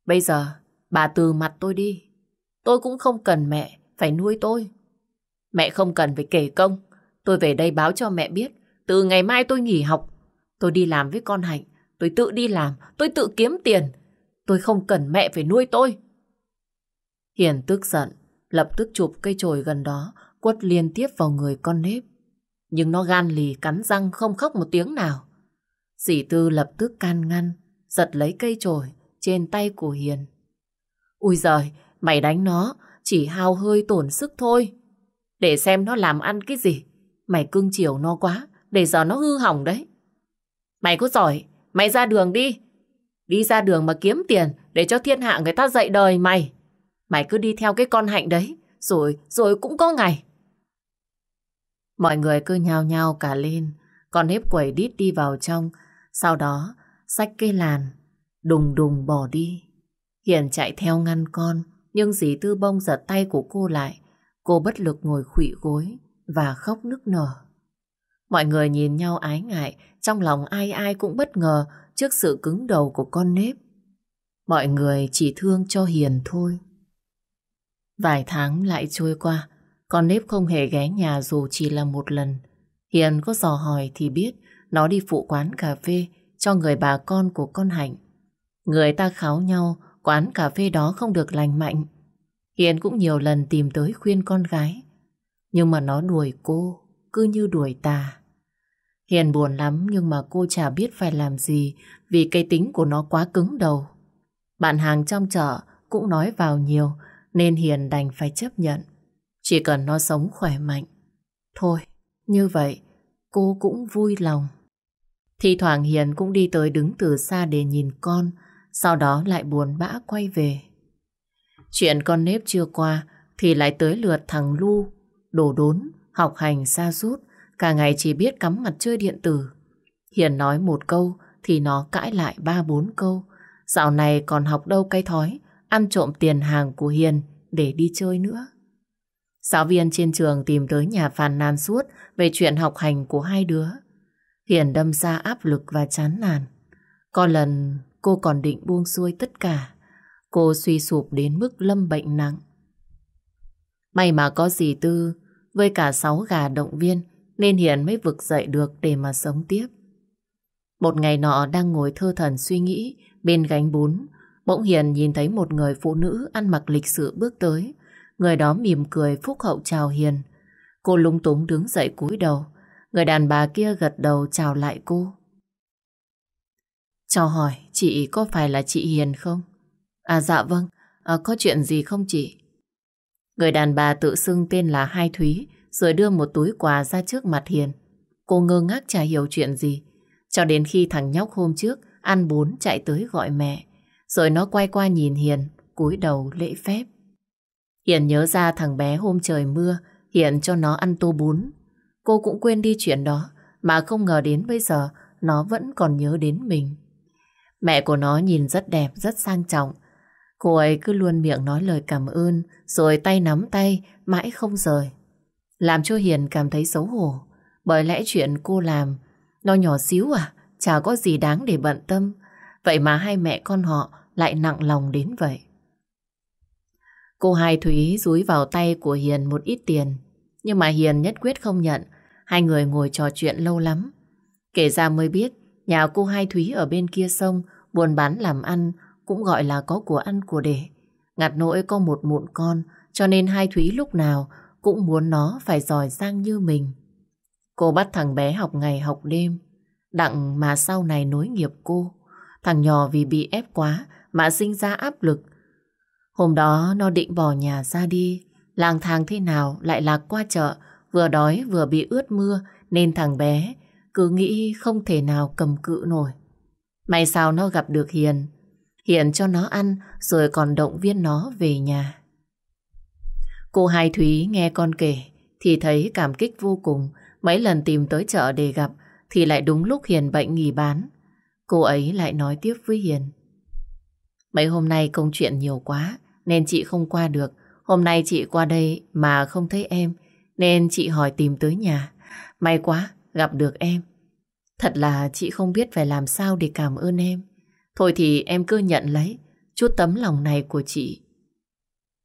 Bây giờ, bà từ mặt tôi đi. Tôi cũng không cần mẹ phải nuôi tôi. Mẹ không cần phải kể công. Tôi về đây báo cho mẹ biết. Từ ngày mai tôi nghỉ học. Tôi đi làm với con Hạnh. Tôi tự đi làm. Tôi tự kiếm tiền. Tôi không cần mẹ phải nuôi tôi. Hiền tức giận. Lập tức chụp cây chổi gần đó. Quất liên tiếp vào người con nếp. Nhưng nó gan lì cắn răng không khóc một tiếng nào. Dì Tư lập tức can ngăn. Giật lấy cây chổi trên tay của Hiền. Ui giời, mày đánh nó chỉ hao hơi tổn sức thôi. Để xem nó làm ăn cái gì. Mày cưng chiều nó quá, để giờ nó hư hỏng đấy. Mày có giỏi, mày ra đường đi. Đi ra đường mà kiếm tiền để cho thiên hạ người ta dạy đời mày. Mày cứ đi theo cái con hạnh đấy, rồi, rồi cũng có ngày. Mọi người cứ nhao nhao cả lên, con nếp quẩy đít đi vào trong, sau đó xách cây làn, đùng đùng bỏ đi. Hiền chạy theo ngăn con, nhưng dì Tư Bông giật tay của cô lại. Cô bất lực ngồi khụy gối và khóc nức nở. Mọi người nhìn nhau ái ngại, trong lòng ai ai cũng bất ngờ trước sự cứng đầu của con nếp. Mọi người chỉ thương cho Hiền thôi. Vài tháng lại trôi qua, con nếp không hề ghé nhà dù chỉ là một lần. Hiền có dò hỏi thì biết nó đi phụ quán cà phê cho người bà con của con Hạnh. Người ta kháo nhau quán cà phê đó không được lành mạnh. Hiền cũng nhiều lần tìm tới khuyên con gái. Nhưng mà nó đuổi cô, cứ như đuổi tà. Hiền buồn lắm nhưng mà cô chả biết phải làm gì vì cây tính của nó quá cứng đầu. Bạn hàng trong chợ cũng nói vào nhiều nên Hiền đành phải chấp nhận. Chỉ cần nó sống khỏe mạnh. Thôi, như vậy cô cũng vui lòng. Thì thoảng Hiền cũng đi tới đứng từ xa để nhìn con, sau đó lại buồn bã quay về. Chuyện con nếp chưa qua thì lại tới lượt thằng Lu, đổ đốn, học hành xa rút, cả ngày chỉ biết cắm mặt chơi điện tử. Hiền nói một câu thì nó cãi lại ba bốn câu. Dạo này còn học đâu cái thói, ăn trộm tiền hàng của Hiền để đi chơi nữa. Giáo viên trên trường tìm tới nhà phàn nàn suốt về chuyện học hành của hai đứa. Hiền đâm ra áp lực và chán nản. Có lần, cô còn định buông xuôi tất cả. Cô suy sụp đến mức lâm bệnh nặng. May mà có dì Tư, với cả sáu gà động viên, nên Hiền mới vực dậy được để mà sống tiếp. Một ngày nọ đang ngồi thơ thần suy nghĩ bên gánh bún, bỗng Hiền nhìn thấy một người phụ nữ ăn mặc lịch sự bước tới. Người đó mỉm cười phúc hậu chào Hiền. Cô lung túng đứng dậy cúi đầu. Người đàn bà kia gật đầu chào lại cô. Chào hỏi, chị có phải là chị Hiền không? À dạ vâng, à, có chuyện gì không chị? Người đàn bà tự xưng tên là Hai Thúy, rồi đưa một túi quà ra trước mặt Hiền. Cô ngơ ngác chả hiểu chuyện gì, cho đến khi thằng nhóc hôm trước ăn bún chạy tới gọi mẹ, rồi nó quay qua nhìn Hiền, cúi đầu lễ phép. Hiền nhớ ra thằng bé hôm trời mưa, Hiền cho nó ăn tô bún. Cô cũng quên đi chuyện đó, mà không ngờ đến bây giờ nó vẫn còn nhớ đến mình. Mẹ của nó nhìn rất đẹp, rất sang trọng. Cô ấy cứ luôn miệng nói lời cảm ơn, rồi tay nắm tay, mãi không rời. Làm cho Hiền cảm thấy xấu hổ, bởi lẽ chuyện cô làm, nó nhỏ xíu à, chả có gì đáng để bận tâm. Vậy mà hai mẹ con họ lại nặng lòng đến vậy. Cô Hai Thúy rúi vào tay của Hiền một ít tiền, nhưng mà Hiền nhất quyết không nhận. Hai người ngồi trò chuyện lâu lắm. Kể ra mới biết Nhà cô Hai Thúy ở bên kia sông, buôn bán làm ăn, cũng gọi là có của ăn của để. Ngặt nỗi có một mụn con, cho nên Hai Thúy lúc nào cũng muốn nó phải giỏi giang như mình. Cô bắt thằng bé học ngày học đêm, đặng mà sau này nối nghiệp cô. Thằng nhỏ vì bị ép quá mà sinh ra áp lực. Hôm đó nó định bỏ nhà ra đi, lang thang thế nào lại lạc qua chợ, vừa đói vừa bị ướt mưa nên thằng bé cứ nghĩ không thể nào cầm cự nổi. May sao nó gặp được Hiền. Hiền cho nó ăn rồi còn động viên nó về nhà. Cô Hai Thúy nghe con kể thì thấy cảm kích vô cùng. Mấy lần tìm tới chợ để gặp thì lại đúng lúc Hiền bệnh nghỉ bán. Cô ấy lại nói tiếp với Hiền. Mấy hôm nay công chuyện nhiều quá nên chị không qua được. Hôm nay chị qua đây mà không thấy em nên chị hỏi tìm tới nhà. May quá, gặp được em. Thật là chị không biết phải làm sao để cảm ơn em. Thôi thì em cứ nhận lấy chút tấm lòng này của chị.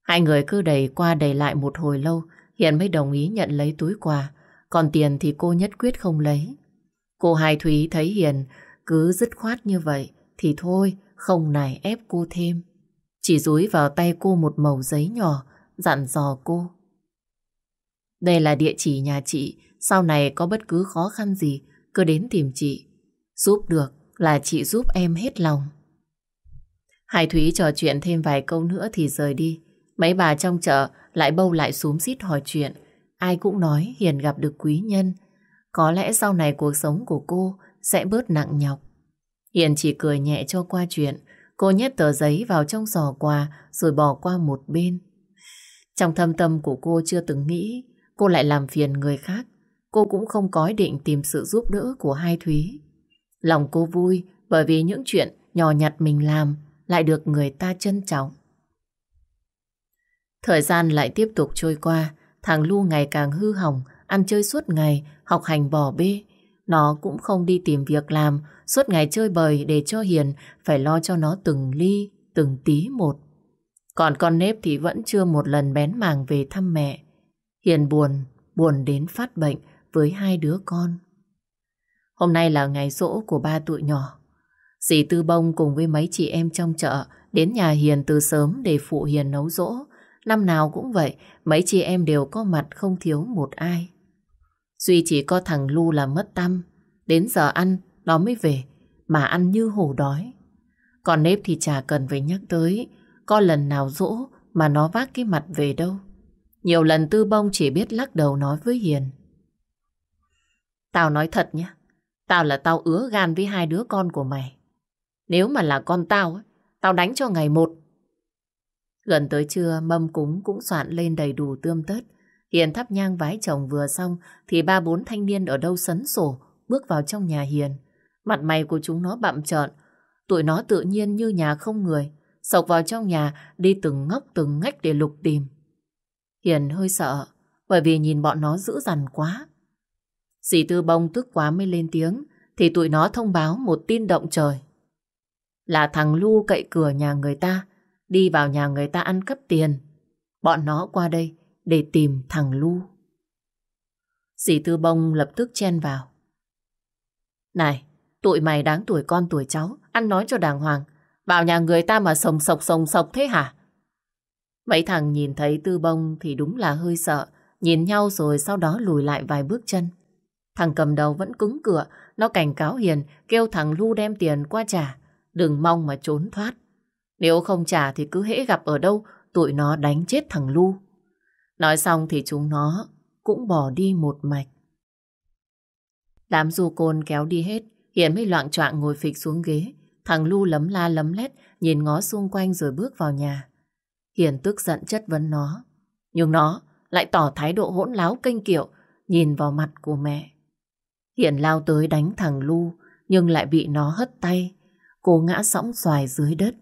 Hai người cứ đẩy qua đẩy lại một hồi lâu, Hiền mới đồng ý nhận lấy túi quà, còn tiền thì cô nhất quyết không lấy. Cô Hai Thúy thấy Hiền cứ dứt khoát như vậy, thì thôi, không nài ép cô thêm. Chỉ dúi vào tay cô một mẩu giấy nhỏ, dặn dò cô. Đây là địa chỉ nhà chị, sau này có bất cứ khó khăn gì, cứ đến tìm chị. Giúp được là chị giúp em hết lòng. Hải Thúy trò chuyện thêm vài câu nữa thì rời đi. Mấy bà trong chợ lại bâu lại xúm xít hỏi chuyện. Ai cũng nói Hiền gặp được quý nhân. Có lẽ sau này cuộc sống của cô sẽ bớt nặng nhọc. Hiền chỉ cười nhẹ cho qua chuyện. Cô nhét tờ giấy vào trong giỏ quà rồi bỏ qua một bên. Trong thâm tâm của cô chưa từng nghĩ cô lại làm phiền người khác. Cô cũng không có ý định tìm sự giúp đỡ của hai Thúy. Lòng cô vui bởi vì những chuyện nhỏ nhặt mình làm lại được người ta trân trọng. Thời gian lại tiếp tục trôi qua, thằng Lu ngày càng hư hỏng, ăn chơi suốt ngày, học hành bỏ bê. Nó cũng không đi tìm việc làm, suốt ngày chơi bời để cho Hiền phải lo cho nó từng ly, từng tí một. Còn con nếp thì vẫn chưa một lần bén màng về thăm mẹ. Hiền buồn, buồn đến phát bệnh với hai đứa con. Hôm nay là ngày rỗ của ba tụi nhỏ. Dì Tư Bông cùng với mấy chị em trong chợ đến nhà Hiền từ sớm để phụ Hiền nấu rỗ. Năm nào cũng vậy, mấy chị em đều có mặt không thiếu một ai. Duy chỉ có thằng Lu là mất tâm. Đến giờ ăn, nó mới về, mà ăn như hổ đói. Còn nếp thì chả cần phải nhắc tới, có lần nào dỗ mà nó vác cái mặt về đâu. Nhiều lần Tư Bông chỉ biết lắc đầu nói với Hiền. Tao nói thật nhé, tao là tao ứa gan với hai đứa con của mày. Nếu mà là con tao, tao đánh cho ngày một. Gần tới trưa, mâm cúng cũng soạn lên đầy đủ tươm tất. Hiền thắp nhang vái chồng vừa xong, thì ba bốn thanh niên ở đâu sấn sổ, bước vào trong nhà Hiền. Mặt mày của chúng nó bặm trợn, tụi nó tự nhiên như nhà không người, sộc vào trong nhà, đi từng ngóc từng ngách để lục tìm. Hiền hơi sợ, bởi vì nhìn bọn nó dữ dằn quá. Dì Tư Bông tức quá mới lên tiếng, thì tụi nó thông báo một tin động trời. Là thằng Lu cậy cửa nhà người ta, đi vào nhà người ta ăn cắp tiền. Bọn nó qua đây để tìm thằng Lu. Dì Tư Bông lập tức chen vào. Này, tụi mày đáng tuổi con tuổi cháu, ăn nói cho đàng hoàng. Vào nhà người ta mà sồng sộc sồng sộc thế hả? Mấy thằng nhìn thấy Tư Bông thì đúng là hơi sợ, nhìn nhau rồi sau đó lùi lại vài bước chân. Thằng cầm đầu vẫn cứng cửa, nó cảnh cáo Hiền, kêu thằng Lu đem tiền qua trả. Đừng mong mà trốn thoát. Nếu không trả thì cứ hễ gặp ở đâu, tụi nó đánh chết thằng Lu. Nói xong thì chúng nó cũng bỏ đi một mạch. Đám du côn kéo đi hết, Hiền mới loạn choạng ngồi phịch xuống ghế. Thằng Lu lấm la lấm lét, nhìn ngó xung quanh rồi bước vào nhà. Hiền tức giận chất vấn nó. Nhưng nó lại tỏ thái độ hỗn láo kênh kiệu, nhìn vào mặt của mẹ. Hiền lao tới đánh thằng Lu, nhưng lại bị nó hất tay. Cô ngã sõng xoài dưới đất.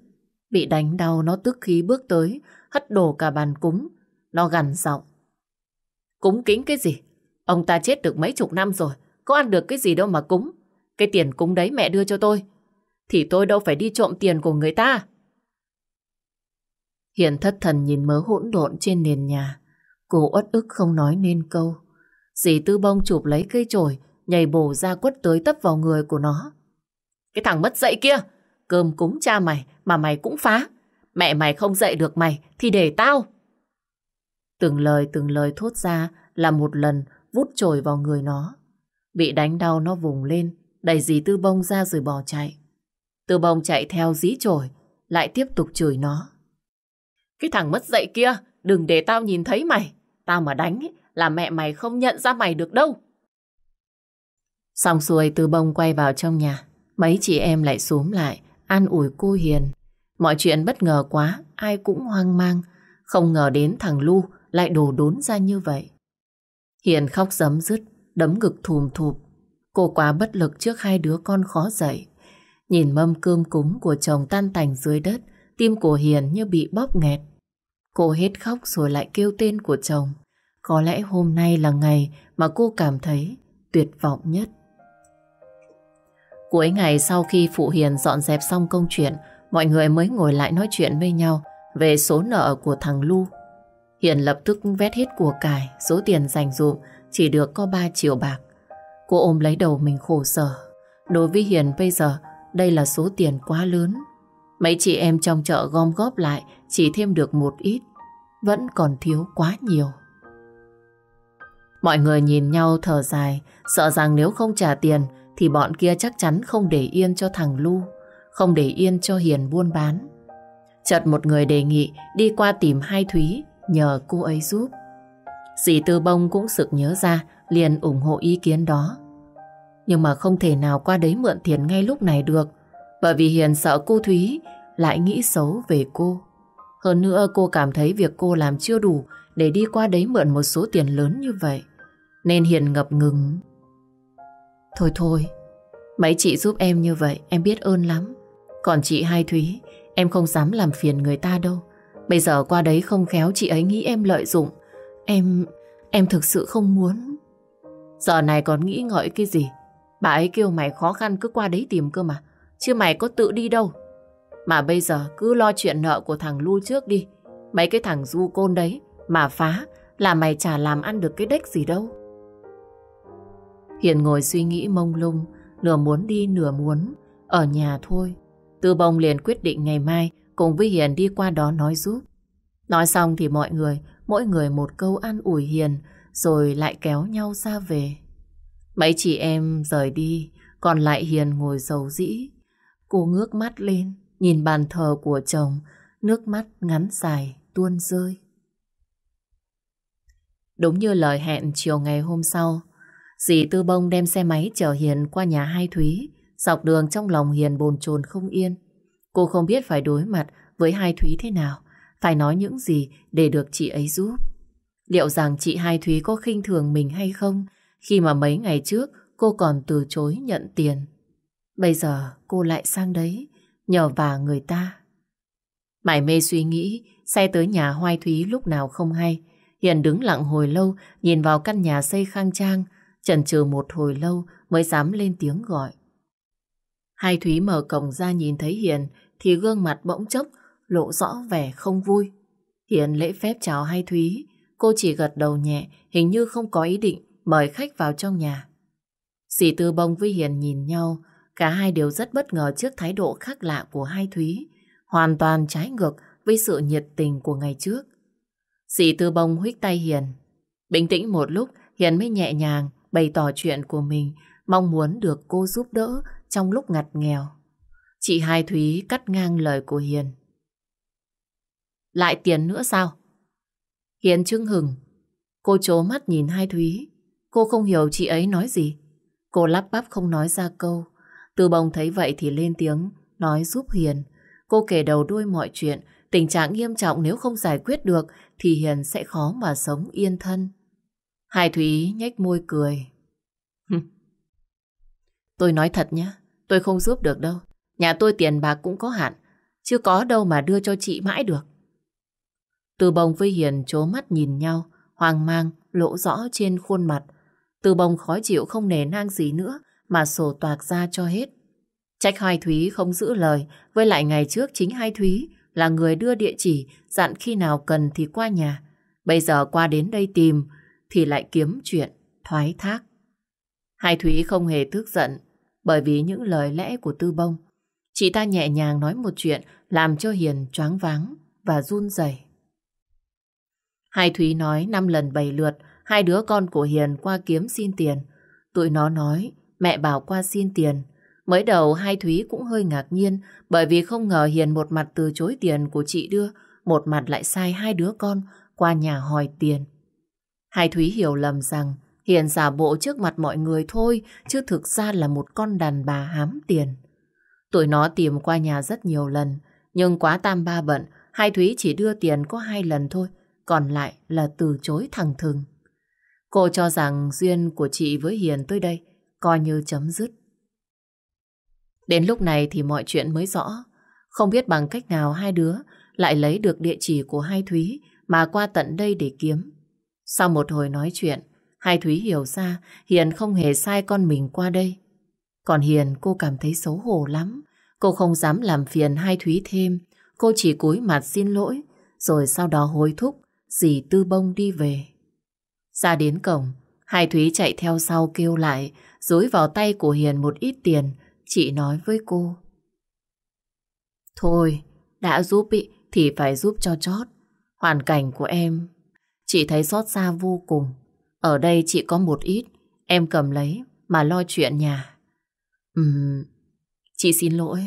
Bị đánh đau nó tức khí bước tới, hất đổ cả bàn cúng. Nó gằn giọng. Cúng kính cái gì? Ông ta chết được mấy chục năm rồi, có ăn được cái gì đâu mà cúng. Cái tiền cúng đấy mẹ đưa cho tôi. Thì tôi đâu phải đi trộm tiền của người ta. Hiền thất thần nhìn mớ hỗn độn trên nền nhà. Cô uất ức không nói nên câu. Dì Tư Bông chụp lấy cây chổi, nhảy bổ ra quất tới tấp vào người của nó. Cái thằng mất dậy kia, cơm cúng cha mày mà mày cũng phá. Mẹ mày không dậy được mày thì để tao. Từng lời từng lời thốt ra là một lần vút chổi vào người nó. Bị đánh đau nó vùng lên, đẩy dì Tư Bông ra rồi bỏ chạy. Tư Bông chạy theo dí chổi, lại tiếp tục chửi nó. Cái thằng mất dạy kia, đừng để tao nhìn thấy mày. Tao mà đánh là mẹ mày không nhận ra mày được đâu. Xong xuôi từ Bông quay vào trong nhà. Mấy chị em lại xuống lại, an ủi cô Hiền. Mọi chuyện bất ngờ quá, ai cũng hoang mang. Không ngờ đến thằng Lu lại đổ đốn ra như vậy. Hiền khóc giấm dứt, đấm ngực thùm thụp. Cô quá bất lực trước hai đứa con khó dậy. Nhìn mâm cơm cúng của chồng tan tành dưới đất, tim của Hiền như bị bóp nghẹt. Cô hết khóc rồi lại kêu tên của chồng. Có lẽ hôm nay là ngày mà cô cảm thấy tuyệt vọng nhất. Cuối ngày sau khi Phụ Hiền dọn dẹp xong công chuyện, mọi người mới ngồi lại nói chuyện với nhau về số nợ của thằng Lu. Hiền lập tức vét hết của cải, số tiền dành dụm chỉ được có 3 triệu bạc. Cô ôm lấy đầu mình khổ sở. Đối với Hiền bây giờ, đây là số tiền quá lớn. Mấy chị em trong chợ gom góp lại chỉ thêm được một ít, vẫn còn thiếu quá nhiều. Mọi người nhìn nhau thở dài, sợ rằng nếu không trả tiền thì bọn kia chắc chắn không để yên cho thằng Lu, không để yên cho Hiền buôn bán. Chợt một người đề nghị đi qua tìm hai Thúy nhờ cô ấy giúp. Dì Tư Bông cũng sực nhớ ra liền ủng hộ ý kiến đó. Nhưng mà không thể nào qua đấy mượn tiền ngay lúc này được bởi vì Hiền sợ cô Thúy lại nghĩ xấu về cô. Hơn nữa cô cảm thấy việc cô làm chưa đủ để đi qua đấy mượn một số tiền lớn như vậy. Nên Hiền ngập ngừng. Thôi thôi, mấy chị giúp em như vậy em biết ơn lắm. Còn chị Hai Thúy, em không dám làm phiền người ta đâu. Bây giờ qua đấy không khéo chị ấy nghĩ em lợi dụng. Em, em thực sự không muốn. Giờ này còn nghĩ ngợi cái gì? Bà ấy kêu mày khó khăn cứ qua đấy tìm cơ mà. Chứ mày có tự đi đâu. Mà bây giờ cứ lo chuyện nợ của thằng Lu trước đi. Mấy cái thằng du côn đấy mà phá là mày chả làm ăn được cái đếch gì đâu. Hiền ngồi suy nghĩ mông lung, nửa muốn đi nửa muốn, ở nhà thôi. Tư bông liền quyết định ngày mai cùng với Hiền đi qua đó nói giúp. Nói xong thì mọi người, mỗi người một câu an ủi Hiền, rồi lại kéo nhau ra về. Mấy chị em rời đi, còn lại Hiền ngồi dầu dĩ. Cô ngước mắt lên, nhìn bàn thờ của chồng, nước mắt ngắn dài, tuôn rơi. Đúng như lời hẹn chiều ngày hôm sau, dì Tư Bông đem xe máy chở Hiền qua nhà hai Thúy, dọc đường trong lòng Hiền bồn chồn không yên. Cô không biết phải đối mặt với hai Thúy thế nào, phải nói những gì để được chị ấy giúp. Liệu rằng chị Hai Thúy có khinh thường mình hay không khi mà mấy ngày trước cô còn từ chối nhận tiền. Bây giờ cô lại sang đấy nhờ vả người ta. Mải mê suy nghĩ, xe tới nhà Hoai Thúy lúc nào không hay. Hiền đứng lặng hồi lâu, nhìn vào căn nhà xây khang trang, chần chừ một hồi lâu mới dám lên tiếng gọi. Hai Thúy mở cổng ra nhìn thấy Hiền thì gương mặt bỗng chốc lộ rõ vẻ không vui. Hiền lễ phép chào Hai Thúy, cô chỉ gật đầu nhẹ, hình như không có ý định mời khách vào trong nhà. Dì Tư Bông với Hiền nhìn nhau, cả hai đều rất bất ngờ trước thái độ khác lạ của hai Thúy, hoàn toàn trái ngược với sự nhiệt tình của ngày trước. Dì Tư Bông huých tay Hiền. Bình tĩnh một lúc, Hiền mới nhẹ nhàng bày tỏ chuyện của mình, mong muốn được cô giúp đỡ trong lúc ngặt nghèo. Chị Hai Thúy cắt ngang lời của Hiền. Lại tiền nữa sao? Hiền trưng hừng. Cô chố mắt nhìn Hai Thúy. Cô không hiểu chị ấy nói gì. Cô lắp bắp không nói ra câu. Từ bồng thấy vậy thì lên tiếng, nói giúp Hiền. Cô kể đầu đuôi mọi chuyện, tình trạng nghiêm trọng nếu không giải quyết được thì Hiền sẽ khó mà sống yên thân. Hải Thúy nhếch môi cười. tôi nói thật nhé, tôi không giúp được đâu. Nhà tôi tiền bạc cũng có hạn, chưa có đâu mà đưa cho chị mãi được. Từ bồng với Hiền chố mắt nhìn nhau, hoang mang, lộ rõ trên khuôn mặt. Từ bồng khó chịu không nề nang gì nữa, mà sổ toạc ra cho hết. Trách Hai Thúy không giữ lời, với lại ngày trước chính Hai Thúy là người đưa địa chỉ, dặn khi nào cần thì qua nhà. Bây giờ qua đến đây tìm, thì lại kiếm chuyện, thoái thác. Hai Thúy không hề tức giận, bởi vì những lời lẽ của Tư Bông. Chị ta nhẹ nhàng nói một chuyện làm cho Hiền choáng váng và run rẩy. Hai Thúy nói năm lần bảy lượt hai đứa con của Hiền qua kiếm xin tiền. Tụi nó nói mẹ bảo qua xin tiền. Mới đầu hai Thúy cũng hơi ngạc nhiên bởi vì không ngờ Hiền một mặt từ chối tiền của chị đưa, một mặt lại sai hai đứa con qua nhà hỏi tiền. Hai Thúy hiểu lầm rằng Hiền giả bộ trước mặt mọi người thôi chứ thực ra là một con đàn bà hám tiền. Tụi nó tìm qua nhà rất nhiều lần nhưng quá tam ba bận hai Thúy chỉ đưa tiền có hai lần thôi còn lại là từ chối thẳng thừng. Cô cho rằng duyên của chị với Hiền tới đây coi như chấm dứt. Đến lúc này thì mọi chuyện mới rõ. Không biết bằng cách nào hai đứa lại lấy được địa chỉ của hai Thúy mà qua tận đây để kiếm. Sau một hồi nói chuyện, hai Thúy hiểu ra Hiền không hề sai con mình qua đây. Còn Hiền cô cảm thấy xấu hổ lắm. Cô không dám làm phiền hai Thúy thêm. Cô chỉ cúi mặt xin lỗi, rồi sau đó hối thúc, dì Tư Bông đi về. Ra đến cổng, hai Thúy chạy theo sau kêu lại, dối vào tay của Hiền một ít tiền, chị nói với cô. Thôi, đã giúp ý, thì phải giúp cho chót. Hoàn cảnh của em, chị thấy xót xa vô cùng. Ở đây chị có một ít, em cầm lấy mà lo chuyện nhà. Ừm, chị xin lỗi,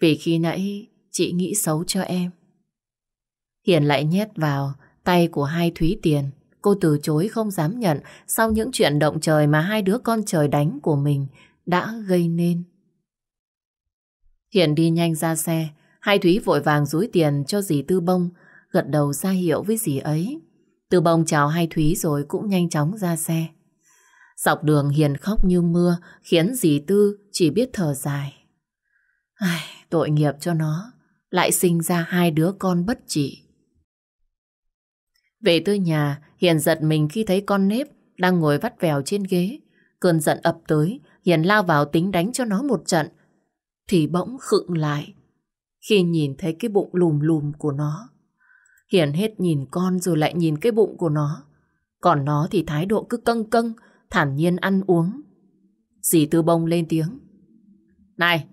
vì khi nãy chị nghĩ xấu cho em. Hiền lại nhét vào tay của hai Thúy tiền. Cô từ chối không dám nhận sau những chuyện động trời mà hai đứa con trời đánh của mình đã gây nên. Hiền đi nhanh ra xe, hai Thúy vội vàng rúi tiền cho dì Tư Bông, gật đầu ra hiệu với dì ấy. Tư Bông chào hai Thúy rồi cũng nhanh chóng ra xe. Dọc đường Hiền khóc như mưa, khiến dì Tư chỉ biết thở dài. Ai, tội nghiệp cho nó, lại sinh ra hai đứa con bất trị. Về tới nhà, Hiền giật mình khi thấy con nếp đang ngồi vắt vèo trên ghế. Cơn giận ập tới, Hiền lao vào tính đánh cho nó một trận. Thì bỗng khựng lại khi nhìn thấy cái bụng lùm lùm của nó. Hiền hết nhìn con rồi lại nhìn cái bụng của nó. Còn nó thì thái độ cứ căng căng, thản nhiên ăn uống. Dì Tư Bông lên tiếng. Này,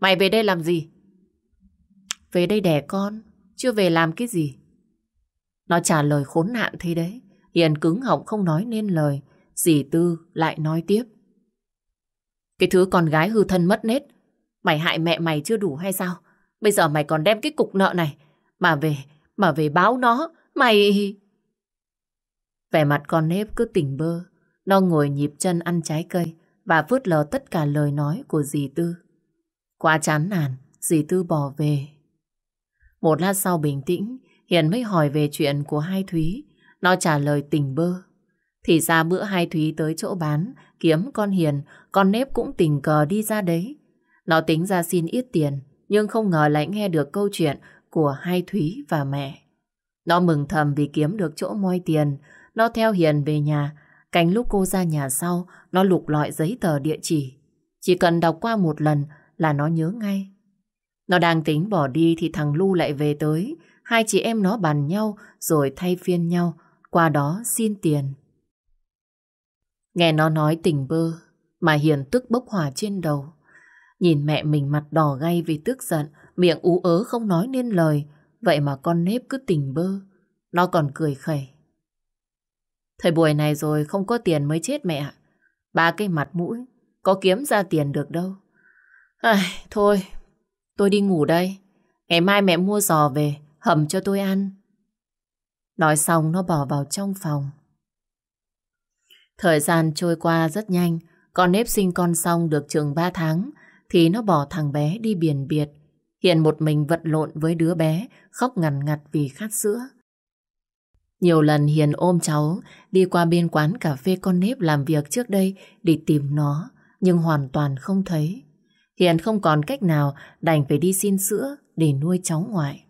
mày về đây làm gì? Về đây đẻ con, chưa về làm cái gì? Nó trả lời khốn nạn thế đấy. Hiền cứng họng không nói nên lời. Dì Tư lại nói tiếp. Cái thứ con gái hư thân mất nết. Mày hại mẹ mày chưa đủ hay sao? Bây giờ mày còn đem cái cục nợ này. Mà về, mà về báo nó. Mày... Vẻ mặt con nếp cứ tỉnh bơ. Nó ngồi nhịp chân ăn trái cây và phớt lờ tất cả lời nói của dì Tư. Quá chán nản, dì Tư bỏ về. Một lát sau bình tĩnh, Hiền mới hỏi về chuyện của hai Thúy. Nó trả lời tình bơ. Thì ra bữa hai Thúy tới chỗ bán, kiếm con Hiền, con nếp cũng tình cờ đi ra đấy. Nó tính ra xin ít tiền, nhưng không ngờ lại nghe được câu chuyện của hai Thúy và mẹ. Nó mừng thầm vì kiếm được chỗ moi tiền. Nó theo Hiền về nhà. Cánh lúc cô ra nhà sau, nó lục lọi giấy tờ địa chỉ. Chỉ cần đọc qua một lần là nó nhớ ngay. Nó đang tính bỏ đi thì thằng Lu lại về tới. Hai chị em nó bàn nhau rồi thay phiên nhau, qua đó xin tiền. Nghe nó nói tình bơ, mà Hiền tức bốc hỏa trên đầu. Nhìn mẹ mình mặt đỏ gay vì tức giận, miệng ú ớ không nói nên lời, vậy mà con nếp cứ tình bơ. Nó còn cười khẩy. Thời buổi này rồi không có tiền mới chết mẹ ạ. Ba cái mặt mũi, có kiếm ra tiền được đâu. Ai, thôi, tôi đi ngủ đây. Ngày mai mẹ mua giò về, hầm cho tôi ăn. Nói xong nó bỏ vào trong phòng. Thời gian trôi qua rất nhanh, con nếp sinh con xong được chừng 3 tháng, thì nó bỏ thằng bé đi biển biệt. Hiện một mình vật lộn với đứa bé, khóc ngằn ngặt vì khát sữa. Nhiều lần Hiền ôm cháu đi qua bên quán cà phê con nếp làm việc trước đây để tìm nó, nhưng hoàn toàn không thấy. Hiền không còn cách nào đành phải đi xin sữa để nuôi cháu ngoại.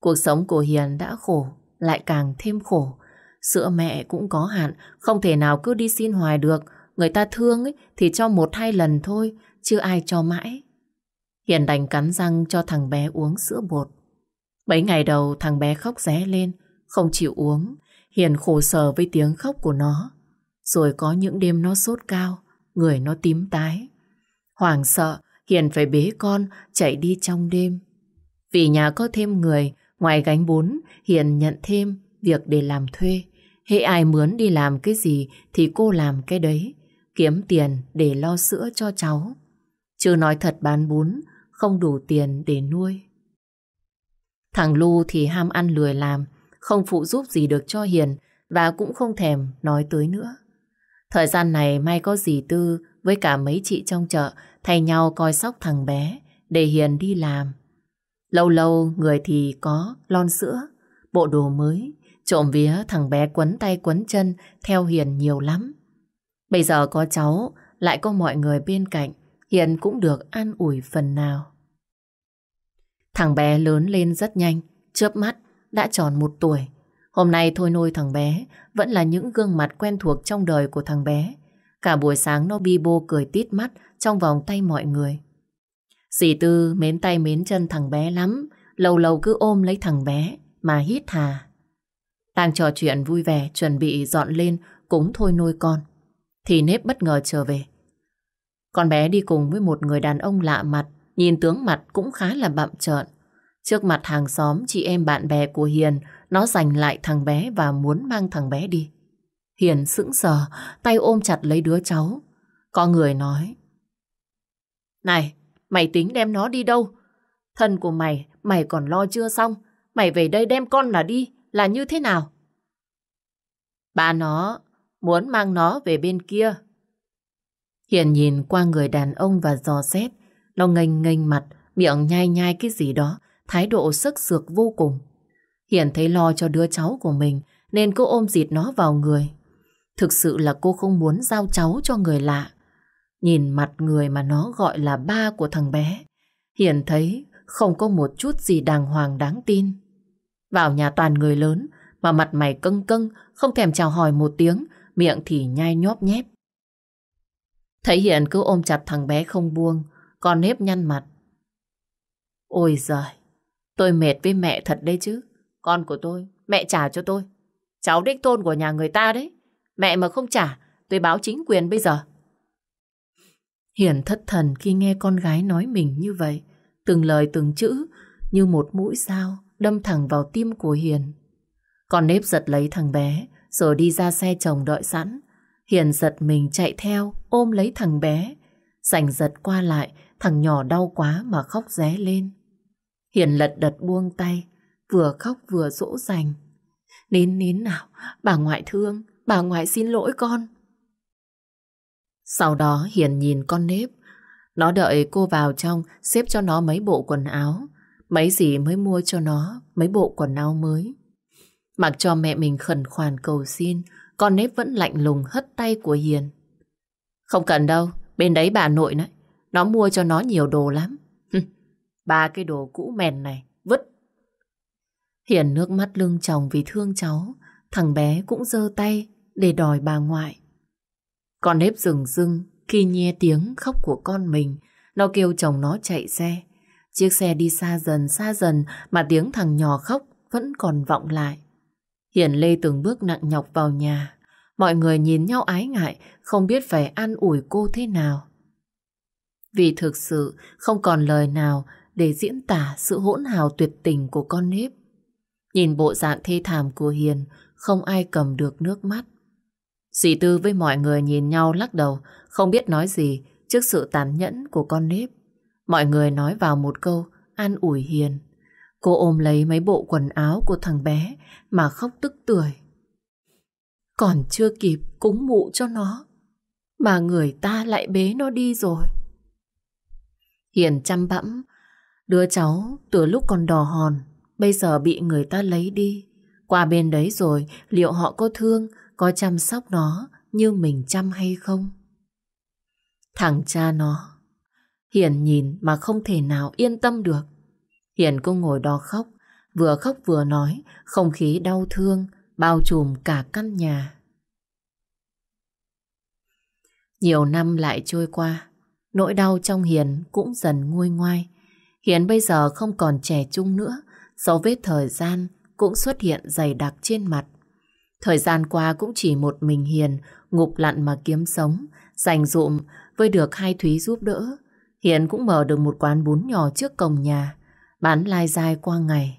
Cuộc sống của Hiền đã khổ, lại càng thêm khổ. Sữa mẹ cũng có hạn, không thể nào cứ đi xin hoài được. Người ta thương ấy, thì cho một hai lần thôi, chưa ai cho mãi. Hiền đành cắn răng cho thằng bé uống sữa bột. Mấy ngày đầu thằng bé khóc ré lên, không chịu uống. Hiền khổ sở với tiếng khóc của nó. Rồi có những đêm nó sốt cao, người nó tím tái. Hoàng sợ, Hiền phải bế con chạy đi trong đêm. Vì nhà có thêm người, ngoài gánh bún, Hiền nhận thêm việc để làm thuê. Hệ ai mướn đi làm cái gì thì cô làm cái đấy. Kiếm tiền để lo sữa cho cháu. Chứ nói thật bán bún, không đủ tiền để nuôi. Thằng Lu thì ham ăn lười làm, không phụ giúp gì được cho Hiền và cũng không thèm nói tới nữa. Thời gian này may có dì Tư với cả mấy chị trong chợ thay nhau coi sóc thằng bé để Hiền đi làm. Lâu lâu người thì có lon sữa, bộ đồ mới, trộm vía thằng bé quấn tay quấn chân theo Hiền nhiều lắm. Bây giờ có cháu, lại có mọi người bên cạnh, Hiền cũng được an ủi phần nào. Thằng bé lớn lên rất nhanh, chớp mắt đã tròn một tuổi. Hôm nay thôi nôi thằng bé vẫn là những gương mặt quen thuộc trong đời của thằng bé. Cả buổi sáng nó bi bô cười tít mắt trong vòng tay mọi người. Dì Tư mến tay mến chân thằng bé lắm, lâu lâu cứ ôm lấy thằng bé mà hít hà. Đang trò chuyện vui vẻ chuẩn bị dọn lên cúng thôi nuôi con. Thì nếp bất ngờ trở về. Con bé đi cùng với một người đàn ông lạ mặt, nhìn tướng mặt cũng khá là bậm trợn. Trước mặt hàng xóm, chị em bạn bè của Hiền, nó giành lại thằng bé và muốn mang thằng bé đi. Hiền sững sờ, tay ôm chặt lấy đứa cháu. Có người nói. Này, mày tính đem nó đi đâu? Thân của mày, mày còn lo chưa xong. Mày về đây đem con là đi, là như thế nào? Ba nó muốn mang nó về bên kia. Hiền nhìn qua người đàn ông và dò xét. Nó nghênh nghênh mặt, miệng nhai nhai cái gì đó, thái độ sức sược vô cùng. Hiền thấy lo cho đứa cháu của mình, nên cô ôm dịt nó vào người. Thực sự là cô không muốn giao cháu cho người lạ. Nhìn mặt người mà nó gọi là ba của thằng bé, Hiền thấy không có một chút gì đàng hoàng đáng tin. Vào nhà toàn người lớn, mà mặt mày cưng cưng, không thèm chào hỏi một tiếng, miệng thì nhai nhóp nhép. Thấy Hiền cứ ôm chặt thằng bé không buông, con nếp nhăn mặt. Ôi giời, tôi mệt với mẹ thật đấy chứ. Con của tôi, mẹ trả cho tôi. Cháu đích tôn của nhà người ta đấy. Mẹ mà không trả, tôi báo chính quyền bây giờ. Hiền thất thần khi nghe con gái nói mình như vậy. Từng lời từng chữ như một mũi dao đâm thẳng vào tim của Hiền. Con nếp giật lấy thằng bé rồi đi ra xe chồng đợi sẵn. Hiền giật mình chạy theo ôm lấy thằng bé. sành giật qua lại thằng nhỏ đau quá mà khóc ré lên. Hiền lật đật buông tay vừa khóc vừa dỗ dành. Nín nín nào, bà ngoại thương, bà ngoại xin lỗi con. Sau đó Hiền nhìn con nếp. Nó đợi cô vào trong xếp cho nó mấy bộ quần áo. Mấy gì mới mua cho nó mấy bộ quần áo mới. Mặc cho mẹ mình khẩn khoản cầu xin, con nếp vẫn lạnh lùng hất tay của Hiền. Không cần đâu, bên đấy bà nội đấy. Nó mua cho nó nhiều đồ lắm. ba cái đồ cũ mèn này, vứt. Hiền nước mắt lưng chồng vì thương cháu. Thằng bé cũng giơ tay để đòi bà ngoại. Con nếp rừng rưng khi nghe tiếng khóc của con mình. Nó kêu chồng nó chạy xe. Chiếc xe đi xa dần xa dần mà tiếng thằng nhỏ khóc vẫn còn vọng lại. Hiền lê từng bước nặng nhọc vào nhà. Mọi người nhìn nhau ái ngại, không biết phải an ủi cô thế nào. Vì thực sự không còn lời nào để diễn tả sự hỗn hào tuyệt tình của con nếp. Nhìn bộ dạng thê thảm của Hiền, không ai cầm được nước mắt. Dì Tư với mọi người nhìn nhau lắc đầu, không biết nói gì trước sự tàn nhẫn của con nếp. Mọi người nói vào một câu, an ủi Hiền. Cô ôm lấy mấy bộ quần áo của thằng bé mà khóc tức tưởi. Còn chưa kịp cúng mụ cho nó, mà người ta lại bế nó đi rồi. Hiền chăm bẵm, đứa cháu từ lúc còn đỏ hòn, bây giờ bị người ta lấy đi. Qua bên đấy rồi, liệu họ có thương, có chăm sóc nó như mình chăm hay không? Thằng cha nó, Hiền nhìn mà không thể nào yên tâm được. Hiền cô ngồi đó khóc, vừa khóc vừa nói, không khí đau thương, bao trùm cả căn nhà. Nhiều năm lại trôi qua, nỗi đau trong Hiền cũng dần nguôi ngoai. Hiền bây giờ không còn trẻ trung nữa, dấu vết thời gian cũng xuất hiện dày đặc trên mặt. Thời gian qua cũng chỉ một mình Hiền ngục lặn mà kiếm sống, dành dụm với được hai Thúy giúp đỡ. Hiền cũng mở được một quán bún nhỏ trước cổng nhà, bán lai dai qua ngày.